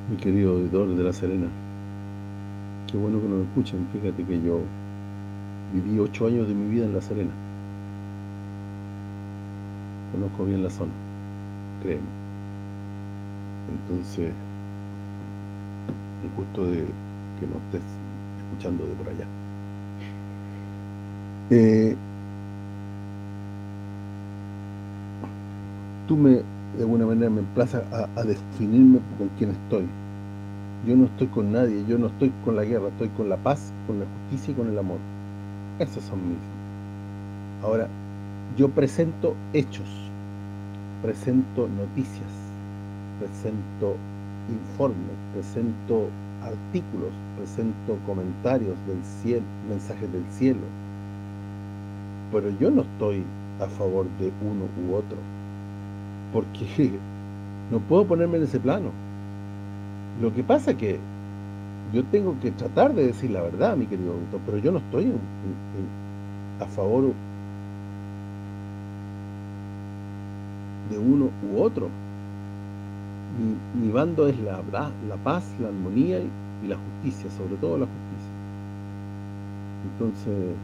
Mi querido auditor de La Serena, qué bueno que nos escuchen. Fíjate que yo viví ocho años de mi vida en La Serena conozco bien la zona, créeme. Entonces, el gusto de que nos estés escuchando de por allá. Eh, tú me, de alguna manera, me emplazas a, definirme con quién estoy. Yo no estoy con nadie, yo no estoy con la guerra, estoy con la paz, con la justicia y con el amor. Esos son mis. Ahora, yo presento hechos presento noticias, presento informes, presento artículos, presento comentarios del cielo, mensajes del cielo. Pero yo no estoy a favor de uno u otro, porque [LAUGHS] No puedo ponerme en ese plano. Lo que pasa es que yo tengo que tratar de decir la verdad, mi querido doctor, pero yo no estoy a favor de uno u otro. Mi, bando es la, la paz, la armonía y la justicia, sobre todo la justicia. Entonces,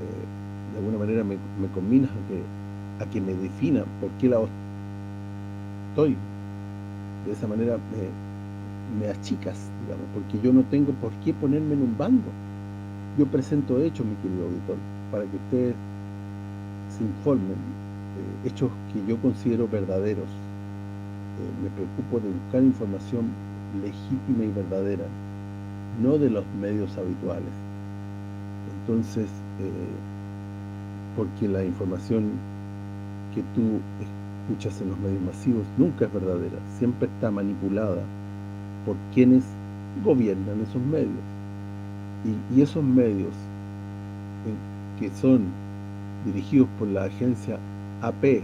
eh, de alguna manera me, me combinas a que, me defina por qué lado estoy. De esa manera me, achicas, digamos, porque yo no tengo por qué ponerme en un bando. Yo presento hechos, mi querido auditor, para que ustedes se informen, hechos que yo considero verdaderos. Eh, me preocupo de buscar información legítima y verdadera, no de los medios habituales. Entonces, eh, porque la información que tú escuchas en los medios masivos nunca es verdadera, siempre está manipulada por quienes gobiernan esos medios. Y, esos medios que son dirigidos por la agencia AP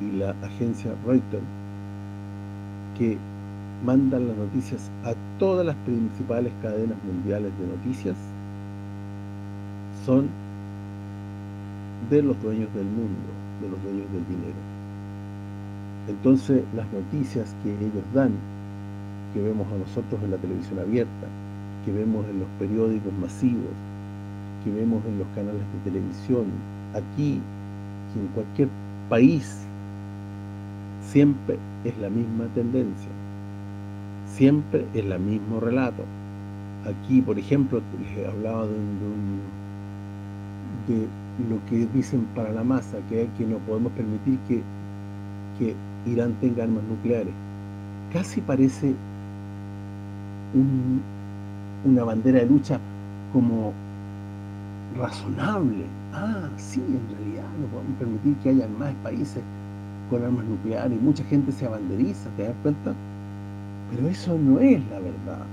y la agencia Reuters, que mandan las noticias a todas las principales cadenas mundiales de noticias, son de los dueños del mundo, de los dueños del dinero. Entonces, las noticias que ellos dan, que vemos a nosotros en la televisión abierta, que vemos en los periódicos masivos, que vemos en los canales de televisión, aquí en cualquier país, siempre es la misma tendencia, siempre es el mismo relato. Aquí, por ejemplo, les hablaba de, de, lo que dicen para la masa, que, no podemos permitir que, que Irán tenga armas nucleares. Casi parece una bandera de lucha como razonable. Ah, sí, en realidad no podemos permitir que haya más países con armas nucleares. y Mucha gente se abanderiza, ¿te das cuenta? Pero eso no es la verdad.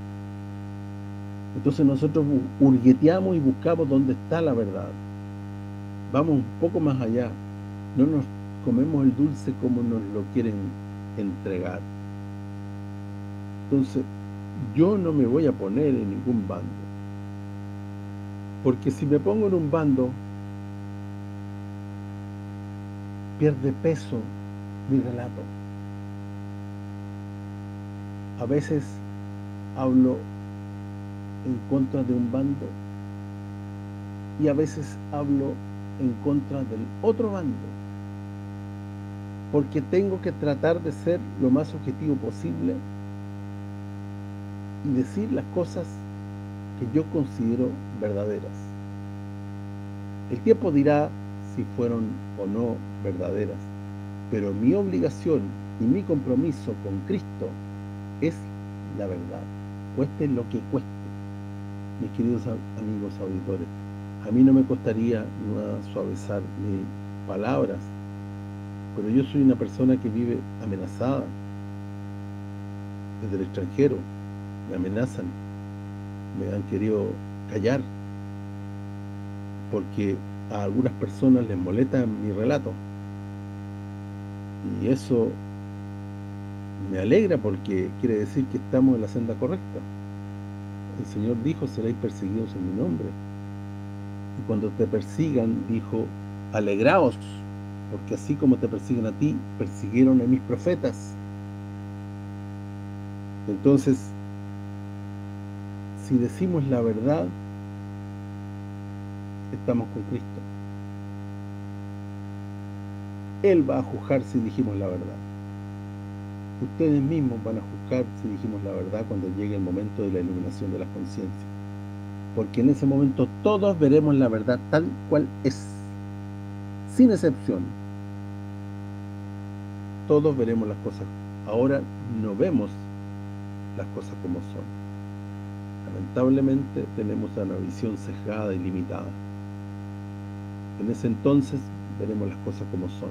Entonces nosotros hurgueteamos y buscamos dónde está la verdad. Vamos un poco más allá. No nos comemos el dulce como nos lo quieren entregar. Entonces, yo no me voy a poner en ningún bando. Porque si me pongo en un bando, pierde peso mi relato. A veces hablo en contra de un bando y a veces hablo en contra del otro bando porque tengo que tratar de ser lo más objetivo posible y decir las cosas que yo considero verdaderas. El tiempo dirá si fueron o no verdaderas, pero mi obligación y mi compromiso con Cristo es la verdad, cueste lo que cueste. Mis queridos amigos auditores, a mí no me costaría nada suavizar mis palabras, pero yo soy una persona que vive amenazada desde el extranjero, me amenazan, me han querido callar, porque a algunas personas les molesta mi relato. Y eso me alegra porque quiere decir que estamos en la senda correcta. El Señor dijo, seréis perseguidos en mi nombre. Y cuando te persigan, dijo, alegraos, porque así como te persiguen a ti, persiguieron a mis profetas. Entonces, si decimos la verdad, estamos con Cristo. Él va a juzgar si dijimos la verdad. Ustedes mismos van a juzgar si dijimos la verdad cuando llegue el momento de la iluminación de la conciencia. Porque en ese momento todos veremos la verdad tal cual es, sin excepción. Todos veremos las cosas. Ahora no vemos las cosas como son lamentablemente tenemos una visión sesgada y limitada. En ese entonces veremos las cosas como son.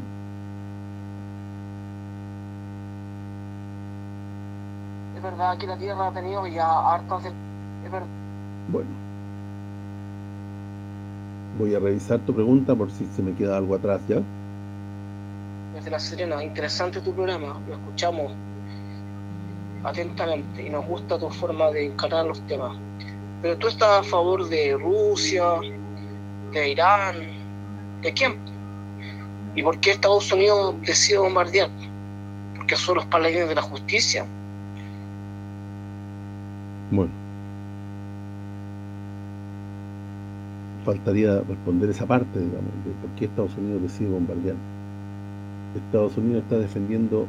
Es verdad que la Tierra ha tenido ya hartas... Es verdad. Bueno. Voy a revisar tu pregunta por si se me queda algo atrás, ¿ya? desde La Serena. Interesante tu programa, lo escuchamos atentamente y nos gusta tu forma de encarar los temas. Pero tú estás a favor de Rusia, de Irán, ¿de quién? ¿Y por qué Estados Unidos decide bombardear? ¿Porque son los paladines de la justicia? Bueno. Faltaría responder esa parte, digamos, de por qué Estados Unidos decide bombardear. Estados Unidos está defendiendo,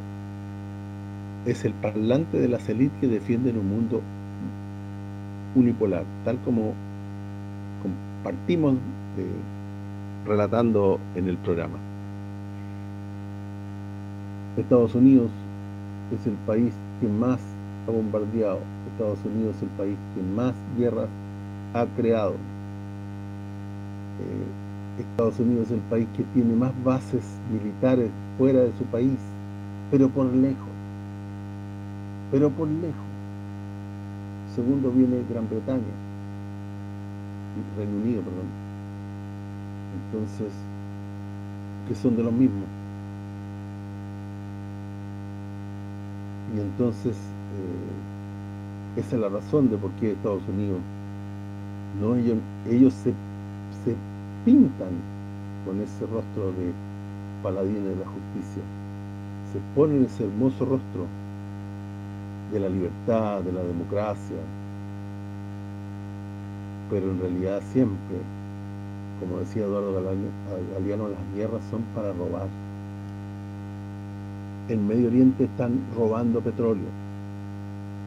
es el parlante de las élites que defienden un mundo unipolar, tal como compartimos eh, relatando en el programa. Estados Unidos es el país que más ha bombardeado, Estados Unidos es el país que más guerras ha creado. Eh, Estados Unidos es el país que tiene más bases militares fuera de su país, pero por lejos, pero por lejos. Segundo viene Gran Bretaña, Reino Unido, perdón. Entonces, que son de los mismos. Y entonces, eh, esa es la razón de por qué Estados Unidos, no ellos, ellos se, se pintan con ese rostro de paladines de la justicia, se ponen ese hermoso rostro de la libertad, de la democracia, pero en realidad siempre, como decía Eduardo Galeano, las guerras son para robar. En Medio Oriente están robando petróleo,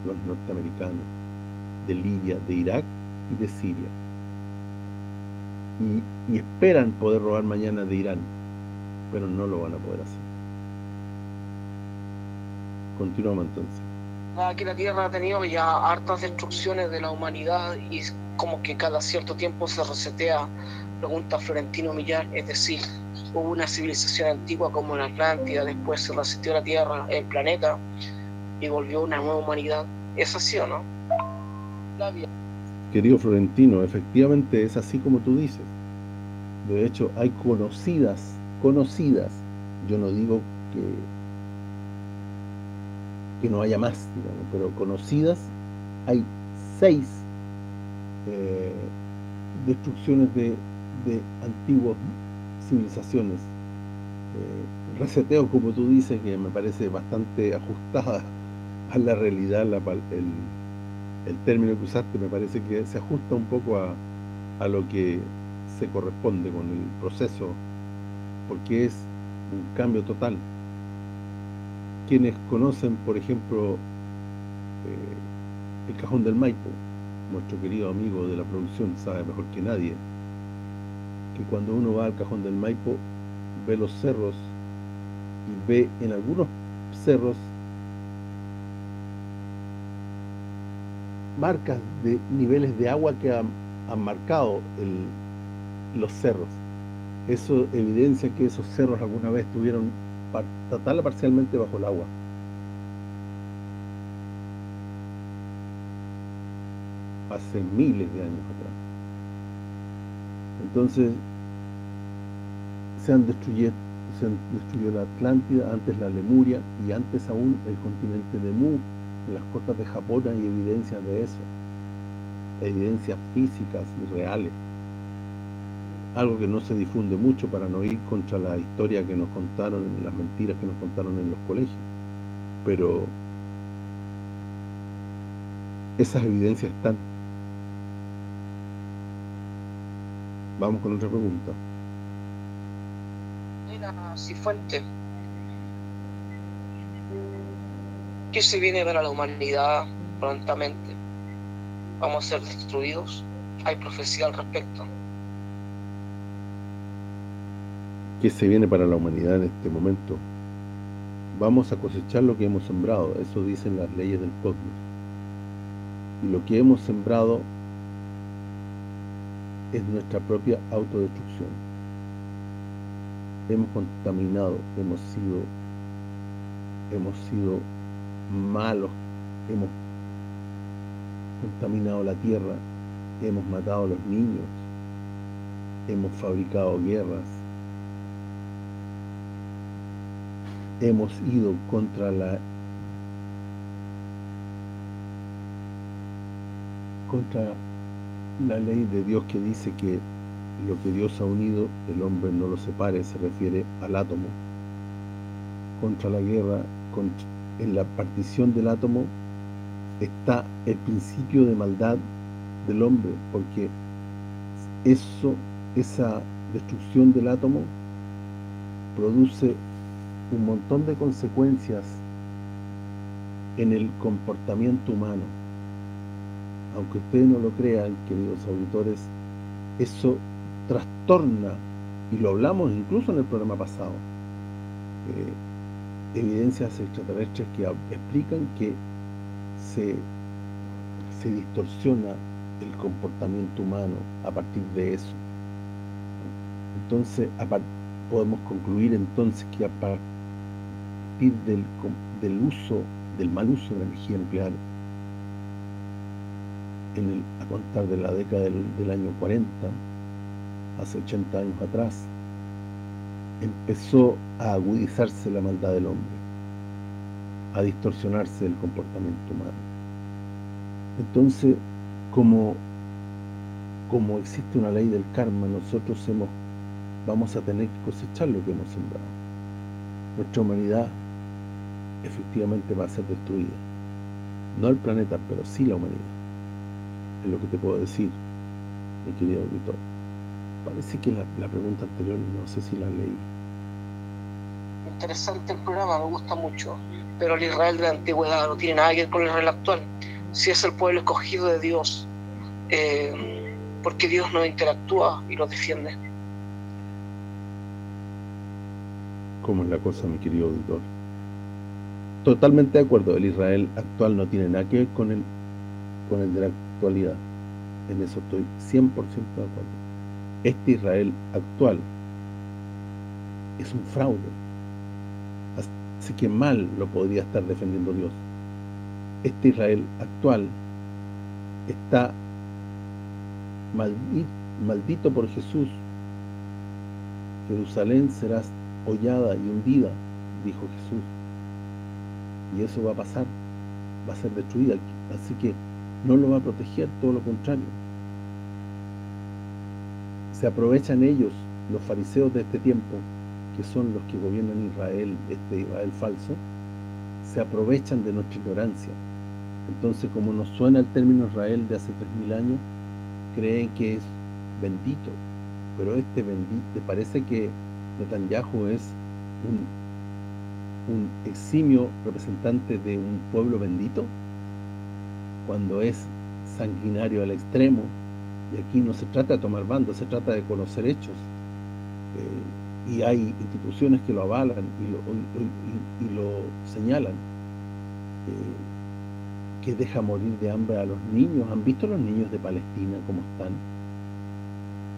los norteamericanos, de Libia, de Irak y de Siria. Y, esperan poder robar mañana de Irán, pero no lo van a poder hacer. Continuamos entonces. Que la Tierra ha tenido ya hartas destrucciones de la humanidad y como que cada cierto tiempo se resetea, pregunta Florentino Millar, es decir, hubo una civilización antigua como la Atlántida, después se reseteó la Tierra, el planeta, y volvió una nueva humanidad. ¿Es así o no? Querido Florentino, efectivamente es así como tú dices. De hecho, hay conocidas, conocidas, yo no digo que que no haya más, digamos, pero conocidas hay seis eh, destrucciones de, de antiguas civilizaciones. Eh, reseteo, como tú dices, que me parece bastante [LAUGHS] ajustada a la realidad, el, término que usaste me parece que se ajusta un poco a, a lo que se corresponde con el proceso, porque es un cambio total quienes conocen, por ejemplo, eh, el Cajón del Maipo, nuestro querido amigo de la producción sabe mejor que nadie, que cuando uno va al Cajón del Maipo ve los cerros y ve en algunos cerros marcas de niveles de agua que han, marcado los cerros. Eso evidencia que esos cerros alguna vez tuvieron total parcialmente bajo el agua. Hace miles de años atrás. Entonces, se han destruido destruido la Atlántida, antes la Lemuria y antes aún el continente de Mu, en las costas de Japón hay evidencias de eso, evidencias físicas y reales algo que no se difunde mucho para no ir contra la historia que nos contaron, las mentiras que nos contaron en los colegios. Pero esas evidencias están. Vamos con otra pregunta. Cifuente. ¿Qué se viene para la humanidad prontamente? ¿Vamos a ser destruidos? ¿Hay profecía al respecto? que se viene para la humanidad en este momento. Vamos a cosechar lo que hemos sembrado, eso dicen las leyes del cosmos. Y lo que hemos sembrado es nuestra propia autodestrucción. Hemos contaminado, hemos sido hemos sido malos, hemos contaminado la tierra, hemos matado a los niños, hemos fabricado guerras, hemos ido contra la contra la ley de Dios que dice que lo que Dios ha unido, el hombre no lo separe, se refiere al átomo. Contra la guerra, en la partición del átomo está el principio de maldad del hombre, porque eso, esa destrucción del átomo produce un montón de consecuencias en el comportamiento humano. Aunque ustedes no lo crean, queridos auditores, eso trastorna, y lo hablamos incluso en el programa pasado, eh, evidencias extraterrestres que explican que se, se distorsiona el comportamiento humano a partir de eso. Entonces, podemos concluir entonces que a partir del, del uso, del mal uso de la energía nuclear, a contar de la década del, del año 40, hace 80 años atrás, empezó a agudizarse la maldad del hombre, a distorsionarse el comportamiento humano. Entonces, como, como existe una ley del karma, nosotros hemos vamos a tener que cosechar lo que hemos sembrado. Nuestra humanidad efectivamente va a ser destruida. No el planeta, pero sí la humanidad. Es lo que te puedo decir, mi querido auditor. Parece que la, pregunta anterior no sé si la leí. Interesante el programa, me gusta mucho. Pero el Israel de la antigüedad no tiene nada que ver con el Israel actual. Si es el pueblo escogido de Dios, eh, porque Dios no interactúa y lo defiende. ¿Cómo es la cosa, mi querido auditor? Totalmente de acuerdo, el Israel actual no tiene nada que ver con el, con el de la actualidad. En eso estoy 100% de acuerdo este Israel actual es un fraude. Así que mal lo podría estar defendiendo Dios. Este Israel actual está maldito, por Jesús. Jerusalén será hollada y hundida, dijo Jesús. Y eso va a pasar, va a ser destruida. Así que no lo va a proteger, todo lo contrario se aprovechan ellos, los fariseos de este tiempo, que son los que gobiernan Israel, este Israel falso, se aprovechan de nuestra ignorancia. Entonces, como nos suena el término Israel de hace 3.000 años, creen que es bendito. Pero este bendito, parece que Netanyahu es un, un eximio representante de un pueblo bendito? Cuando es sanguinario al extremo, y aquí no se trata de tomar bandos, se trata de conocer hechos. Eh, y hay instituciones que lo avalan y lo, señalan. Eh, que deja morir de hambre a los niños. ¿Han visto los niños de Palestina cómo están?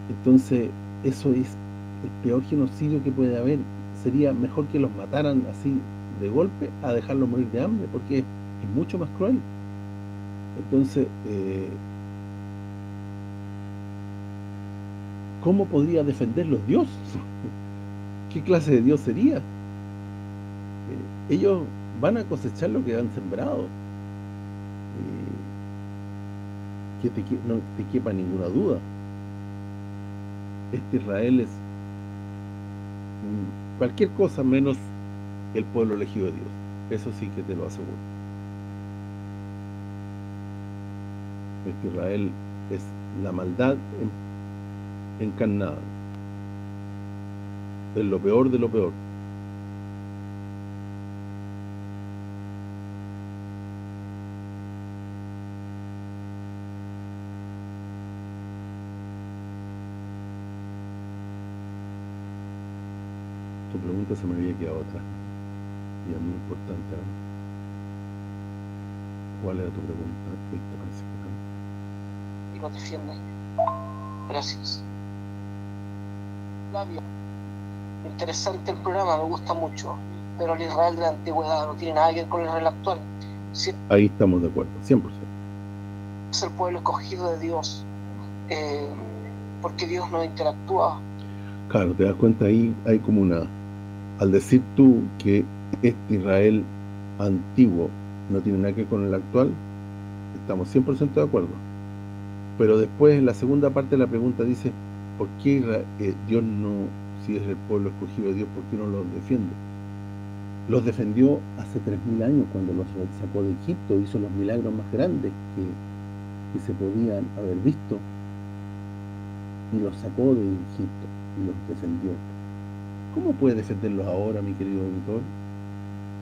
Entonces, eso es el peor genocidio que puede haber. Sería mejor que los mataran así de golpe a dejarlos morir de hambre, porque es, mucho más cruel. Entonces, eh, ¿cómo podría defenderlos Dios? ¿Qué clase de Dios sería? Eh, ellos van a cosechar lo que han sembrado. Eh, que no te quepa ninguna duda. Este Israel es cualquier cosa menos el pueblo elegido de Dios. Eso sí que te lo aseguro. Este Israel es la maldad en encarnada. Es lo peor de lo peor. Tu pregunta se me había quedado otra. Y es muy importante. ¿Cuál era tu pregunta? Y no Interesante el programa, me gusta mucho, pero el Israel de la antigüedad no tiene nada que ver con el Israel actual. Ahí estamos de acuerdo, 100%. Es el pueblo escogido de Dios, eh, porque Dios no interactúa. Claro, te das cuenta ahí, hay como una... Al decir tú que este Israel antiguo no tiene nada que ver con el actual, estamos 100% de acuerdo. Pero después, en la segunda parte de la pregunta dice, ¿por qué eh, Dios no, si es el pueblo escogido de Dios, por qué no los defiende? Los defendió hace 3.000 años cuando los sacó de Egipto, hizo los milagros más grandes que, que se podían haber visto y los sacó de Egipto y los defendió. ¿Cómo puede defenderlos ahora, mi querido auditor?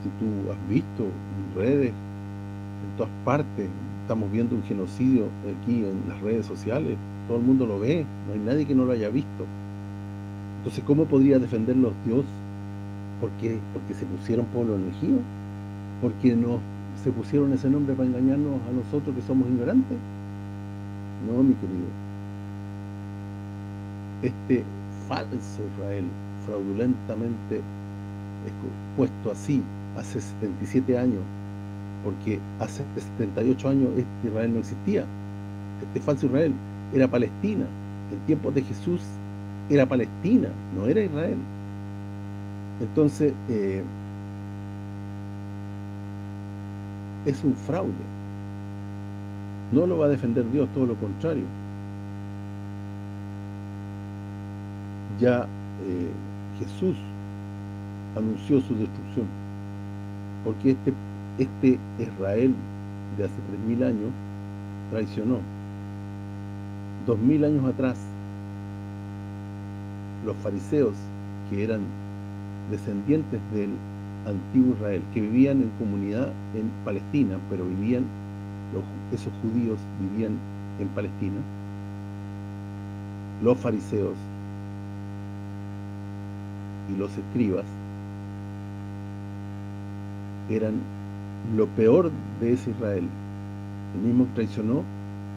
Si tú has visto en redes, en todas partes, estamos viendo un genocidio aquí en las redes sociales, todo el mundo lo ve, no hay nadie que no lo haya visto. Entonces, ¿cómo podría defenderlos Dios? porque Porque se pusieron pueblo elegido, porque no se pusieron ese nombre para engañarnos a nosotros que somos ignorantes. No, mi querido. Este falso Israel, fraudulentamente puesto así, hace 77 años, porque hace 78 años este Israel no existía. Este falso Israel era Palestina. En tiempos de Jesús era Palestina, no era Israel. Entonces, eh, es un fraude. No lo va a defender Dios, todo lo contrario. Ya eh, Jesús anunció su destrucción. Porque este, este Israel de hace 3.000 años traicionó. 2.000 años atrás, los fariseos, que eran descendientes del antiguo Israel, que vivían en comunidad en Palestina, pero vivían, esos judíos vivían en Palestina, los fariseos y los escribas eran lo peor de ese Israel, el mismo traicionó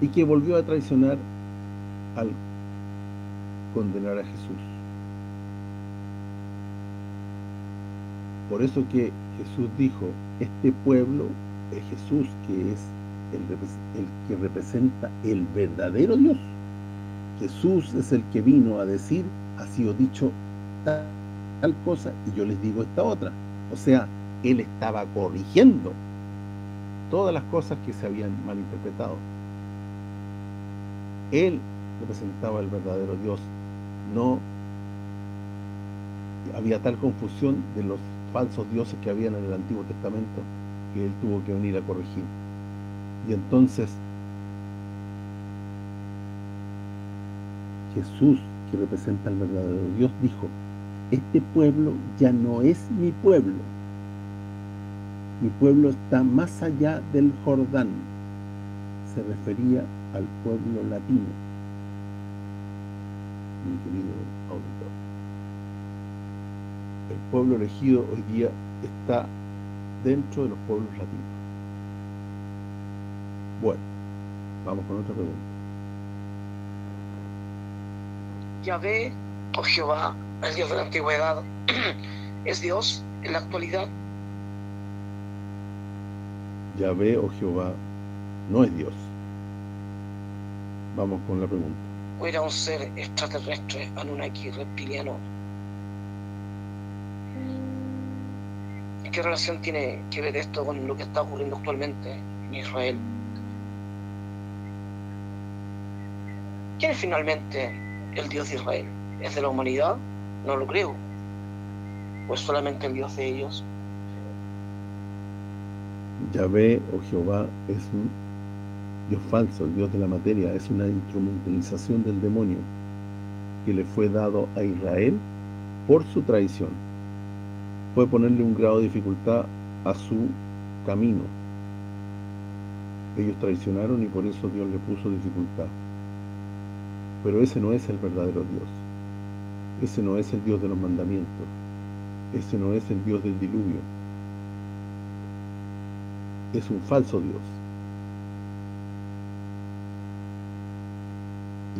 y que volvió a traicionar al condenar a Jesús. Por eso que Jesús dijo, este pueblo es Jesús, que es el, que representa el verdadero Dios. Jesús es el que vino a decir, ha sido dicho tal, tal cosa, y yo les digo esta otra. O sea, él estaba corrigiendo todas las cosas que se habían malinterpretado. Él representaba el verdadero Dios, no había tal confusión de los falsos dioses que habían en el Antiguo Testamento que él tuvo que venir a corregir. Y entonces Jesús, que representa al verdadero Dios, dijo, este pueblo ya no es mi pueblo, mi pueblo está más allá del Jordán. Se refería al pueblo latino. Mi querido auditor. El pueblo elegido hoy día está dentro de los pueblos latinos. Bueno, vamos con otra pregunta. Yahvé, o oh Jehová, el Dios de la antigüedad, [CLEARS THROAT] ¿es Dios en la actualidad? Yahvé o Jehová no es Dios. Vamos con la pregunta. ¿O era un ser extraterrestre, Anunnaki, reptiliano? ¿Qué relación tiene que ver esto con lo que está ocurriendo actualmente en Israel? ¿Quién es finalmente el Dios de Israel? ¿Es de la humanidad? No lo creo. ¿O es solamente el Dios de ellos? Yahvé o Jehová es un Dios falso, el Dios de la materia, es una instrumentalización del demonio que le fue dado a Israel por su traición. Fue ponerle un grado de dificultad a su camino. Ellos traicionaron y por eso Dios le puso dificultad. Pero ese no es el verdadero Dios. Ese no es el Dios de los mandamientos. Ese no es el Dios del diluvio es un falso Dios.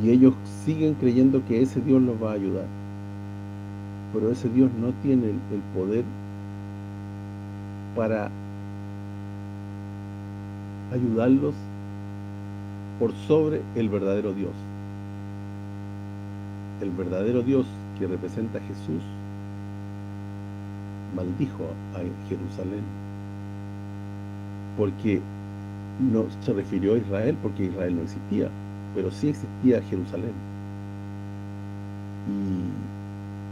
Y ellos siguen creyendo que ese Dios los va a ayudar. Pero ese Dios no tiene el, poder para ayudarlos por sobre el verdadero Dios. El verdadero Dios que representa a Jesús maldijo a Jerusalén porque no se refirió a Israel porque Israel no existía pero sí existía Jerusalén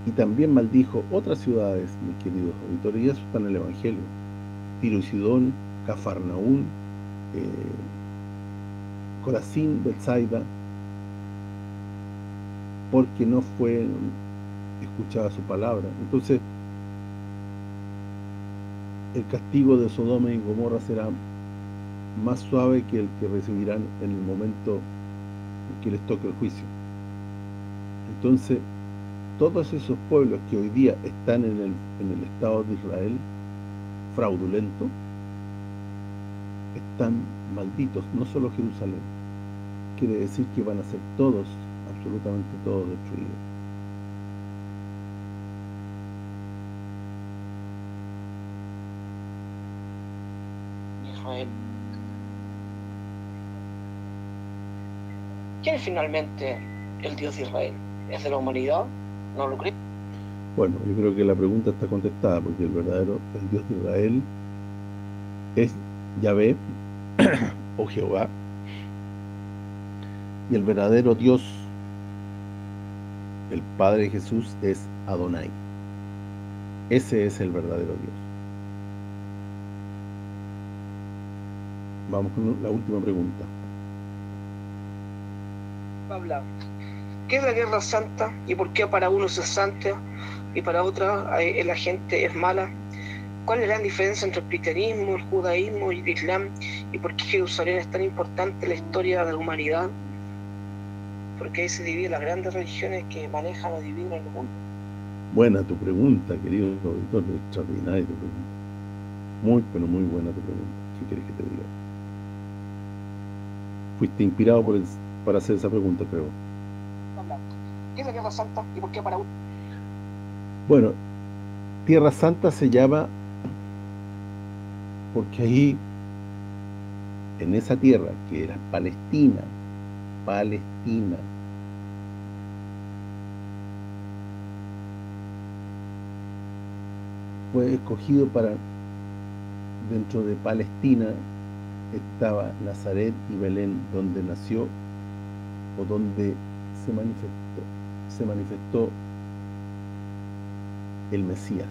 y, también maldijo otras ciudades mis queridos auditores y eso está en el Evangelio Tiro y Sidón, Cafarnaún eh, Corazín, Bethsaida porque no fue escuchada su palabra. Entonces, el castigo de Sodoma y Gomorra será más suave que el que recibirán en el momento en que les toque el juicio. Entonces, todos esos pueblos que hoy día están en el, en el Estado de Israel, fraudulento, están malditos, no solo Jerusalén. Quiere decir que van a ser todos absolutamente todo destruido. ¿Quién es finalmente el Dios de Israel? ¿Es de la humanidad? ¿No lo creo? Bueno, yo creo que la pregunta está contestada porque el verdadero, el Dios de Israel es Yahvé o Jehová y el verdadero Dios el Padre de Jesús es Adonai. Ese es el verdadero Dios. Vamos con la última pregunta. Pablo, ¿qué es la Guerra Santa y por qué para unos es santa y para otros eh, la gente es mala? ¿Cuál es la diferencia entre el cristianismo, el judaísmo y el islam? ¿Y por qué Jerusalén es tan importante en la historia de la humanidad? porque ahí se dividen las grandes religiones que manejan o dividen el mundo. Buena tu pregunta, querido auditor, extraordinaria tu pregunta. Muy, pero muy buena tu pregunta. ¿Qué quieres que te diga? Fuiste inspirado por para hacer esa pregunta, creo. ¿Qué es la Tierra Santa y por qué para Bueno, Tierra Santa se llama porque ahí, en esa tierra que era Palestina, Palestina, fue escogido para, dentro de Palestina, estaba Nazaret y Belén, donde nació donde se manifestó, se manifestó el Mesías.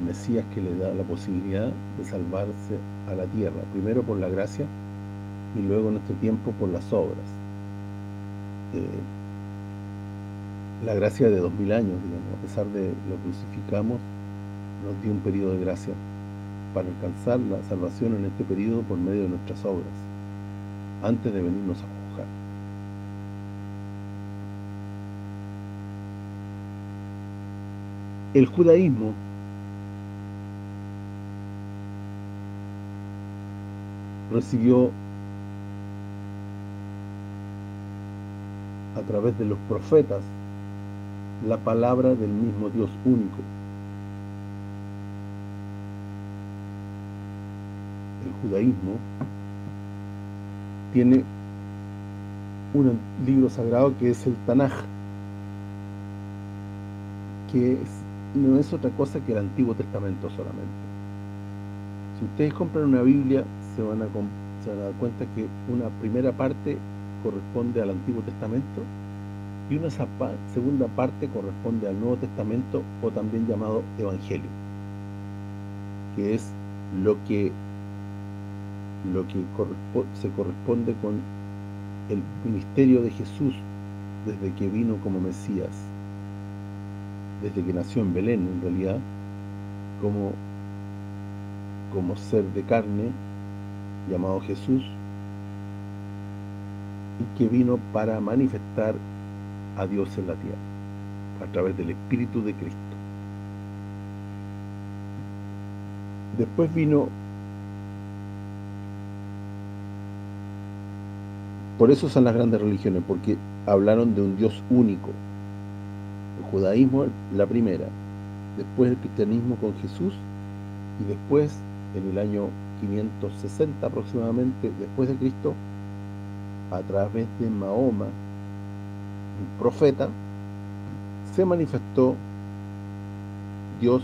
El Mesías que le da la posibilidad de salvarse a la tierra, primero por la gracia y luego en este tiempo por las obras. Eh, la gracia de dos mil años, digamos, a pesar de lo crucificamos, nos dio un periodo de gracia para alcanzar la salvación en este periodo por medio de nuestras obras, antes de venirnos a juzgar. El judaísmo recibió a través de los profetas la palabra del mismo Dios único. Judaísmo tiene un libro sagrado que es el Tanaj, que no es otra cosa que el Antiguo Testamento solamente. Si ustedes compran una Biblia, se van a, dar cuenta que una primera parte corresponde al Antiguo Testamento y una segunda parte corresponde al Nuevo Testamento o también llamado Evangelio, que es lo que lo que se corresponde con el ministerio de Jesús desde que vino como Mesías, desde que nació en Belén en realidad, como, como ser de carne llamado Jesús y que vino para manifestar a Dios en la tierra, a través del Espíritu de Cristo. Después vino, por eso son las grandes religiones, porque hablaron de un Dios único. El judaísmo, la primera, después el cristianismo con Jesús, y después, en el año 560 aproximadamente, después de Cristo, a través de Mahoma, profeta, se manifestó Dios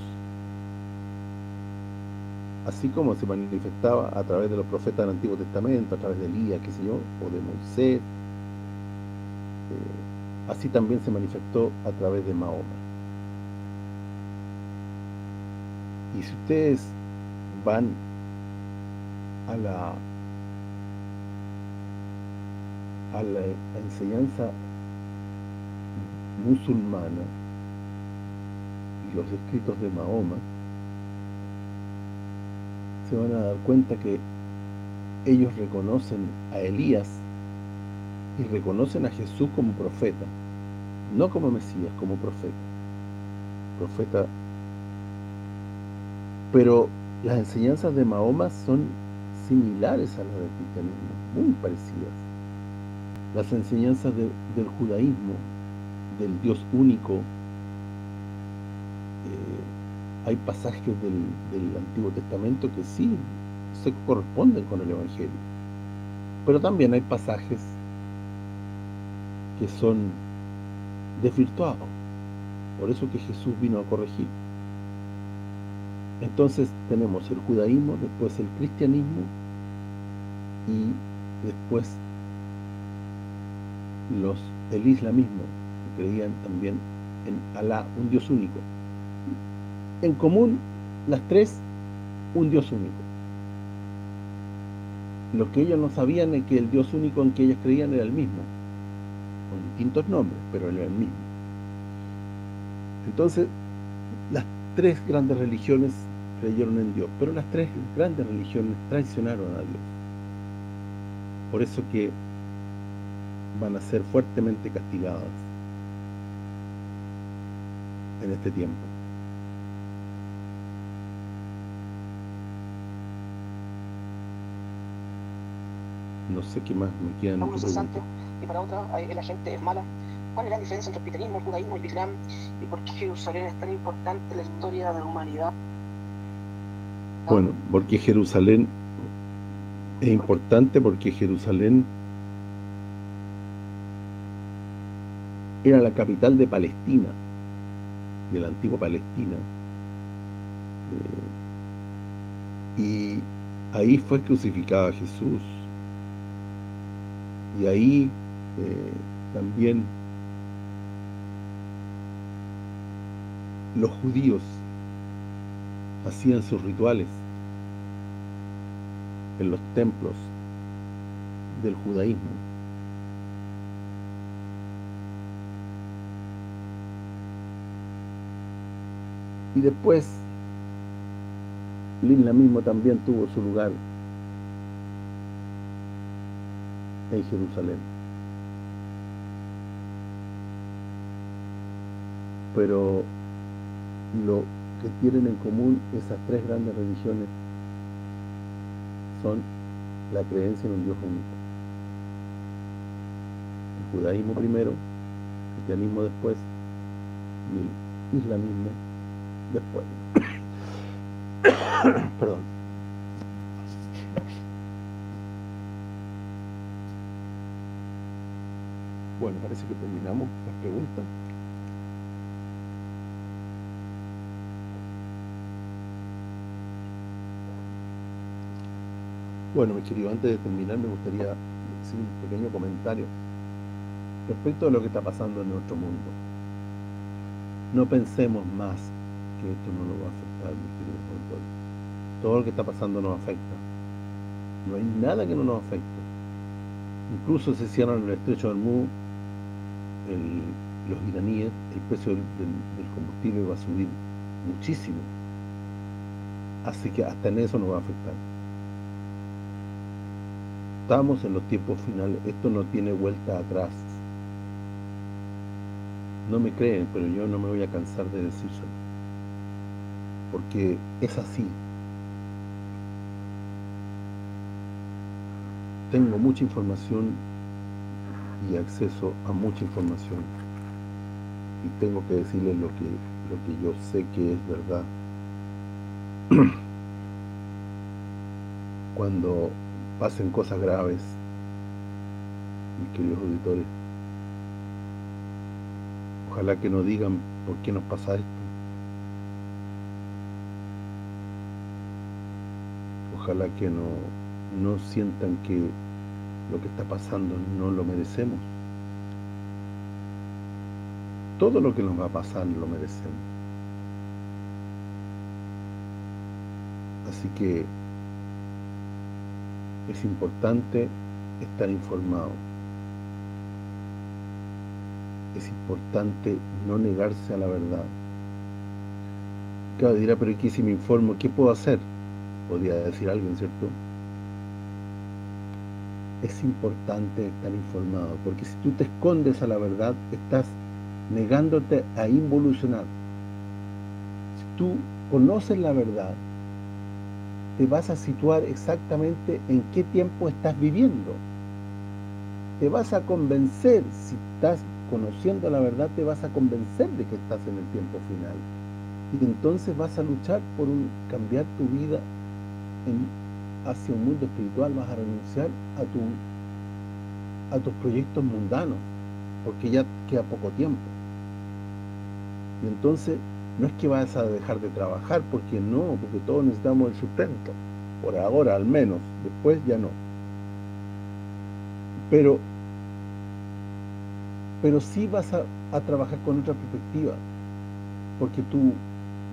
así como se manifestaba a través de los profetas del Antiguo Testamento, a través de Elías, qué sé yo, o de Moisés, eh, así también se manifestó a través de Mahoma. Y si ustedes van a la a la enseñanza musulmana y los escritos de Mahoma, se van a dar cuenta que ellos reconocen a Elías y reconocen a Jesús como profeta, no como Mesías, como profeta. Profeta. Pero las enseñanzas de Mahoma son similares a las del cristianismo, muy parecidas. Las enseñanzas del judaísmo, del Dios único, eh, hay pasajes del, Antiguo Testamento que sí se corresponden con el Evangelio. Pero también hay pasajes que son desvirtuados. Por eso que Jesús vino a corregir. Entonces tenemos el judaísmo, después el cristianismo y después los el islamismo, que creían también en Alá, un Dios único en común las tres un Dios único. Lo que ellos no sabían es que el Dios único en que ellos creían era el mismo, con distintos nombres, pero era el mismo. Entonces, las tres grandes religiones creyeron en Dios, pero las tres grandes religiones traicionaron a Dios. Por eso que van a ser fuertemente castigadas en este tiempo. No sé qué más me quedan. Para es santo y para otra la gente es mala. ¿Cuál es la diferencia entre el cristianismo, el judaísmo y el islam? ¿Y por qué Jerusalén es tan importante en la historia de la humanidad? Bueno, porque Jerusalén es importante porque Jerusalén era la capital de Palestina, de la antigua Palestina. Eh, y ahí fue crucificado Jesús y ahí eh, también los judíos hacían sus rituales en los templos del judaísmo. Y después, el mismo también tuvo su lugar en Jerusalén. Pero lo que tienen en común esas tres grandes religiones son la creencia en un Dios único. El judaísmo primero, el cristianismo después y el islamismo después. [COUGHS] Perdón. Bueno, parece que terminamos las preguntas. Bueno, mi querido, antes de terminar me gustaría decir un pequeño comentario respecto a lo que está pasando en nuestro mundo. No pensemos más que esto no nos va a afectar, mi querido Todo lo que está pasando nos afecta. No hay nada que no nos afecte. Incluso se cierran el estrecho del Los iraníes, el precio del, combustible va a subir muchísimo. Así que hasta en eso nos va a afectar. Estamos en los tiempos finales, esto no tiene vuelta atrás. No me creen, pero yo no me voy a cansar de decírselo. Porque es así. Tengo mucha información y acceso a mucha información y tengo que decirles lo que lo que yo sé que es verdad [CLEARS THROAT] cuando pasen cosas graves mis queridos auditores Ojalá que nos digan por qué nos pasa esto. Ojalá que no, no sientan que lo que está pasando no lo merecemos. Todo lo que nos va a pasar lo merecemos. Así que es importante estar informado. Es importante no negarse a la verdad. Claro, dirá, pero aquí si me informo, ¿qué puedo hacer? Podría decir alguien, ¿cierto? Es importante estar informado, porque si tú te escondes a la verdad, estás negándote a involucionar. Si tú conoces la verdad, te vas a situar exactamente en qué tiempo estás viviendo. Te vas a convencer, si estás conociendo la verdad, te vas a convencer de que estás en el tiempo final. Y entonces vas a luchar por un, cambiar tu vida hacia un mundo espiritual, vas a renunciar a, tu, a tus proyectos mundanos, porque ya queda poco tiempo. Y entonces no es que vas a dejar de trabajar, porque no, porque todos necesitamos el sustento, por ahora al menos, después ya no. Pero pero sí vas a, trabajar con otra perspectiva, porque tú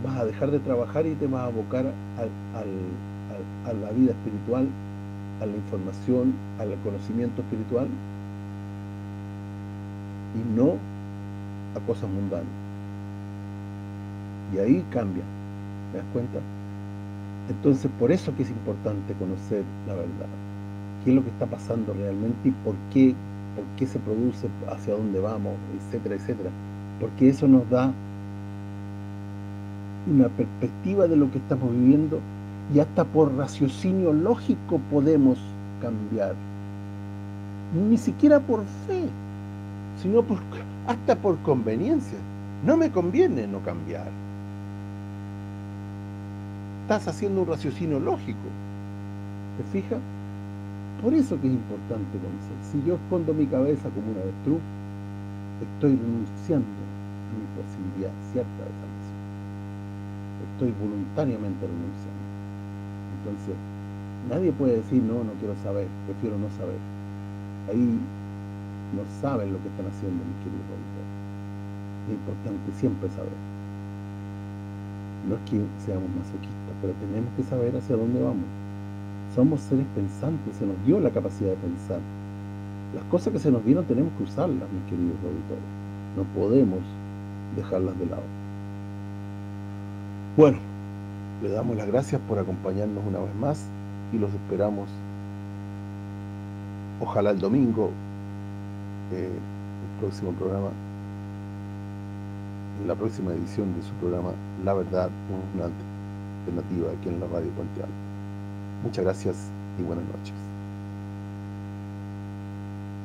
vas a dejar de trabajar y te vas a abocar a la vida espiritual, a la información, al conocimiento espiritual, y no a cosas mundanas. Y ahí cambia, ¿te das cuenta? Entonces, por eso que es importante conocer la verdad. ¿Qué es lo que está pasando realmente y por qué, por qué se produce, hacia dónde vamos, etcétera, etcétera? Porque eso nos da una perspectiva de lo que estamos viviendo y hasta por raciocinio lógico podemos cambiar. Ni siquiera por fe, sino hasta por conveniencia. No me conviene no cambiar estás haciendo un raciocinio lógico. ¿Te fijas? Por eso que es importante conocer. Si yo escondo mi cabeza como una avestruz, estoy renunciando a mi posibilidad cierta de salvación. Estoy voluntariamente renunciando. Entonces, nadie puede decir, no, no quiero saber, prefiero no saber. Ahí no saben lo que están haciendo, mis queridos auditores. Es importante siempre saber. No es que seamos masoquistas pero tenemos que saber hacia dónde vamos. Somos seres pensantes, se nos dio la capacidad de pensar. Las cosas que se nos dieron tenemos que usarlas, mis queridos auditores. No podemos dejarlas de lado. Bueno, le damos las gracias por acompañarnos una vez más y los esperamos ojalá el domingo eh, el próximo programa en la próxima edición de su programa La Verdad, un alternativa aquí en la radio Puente Muchas gracias y buenas noches.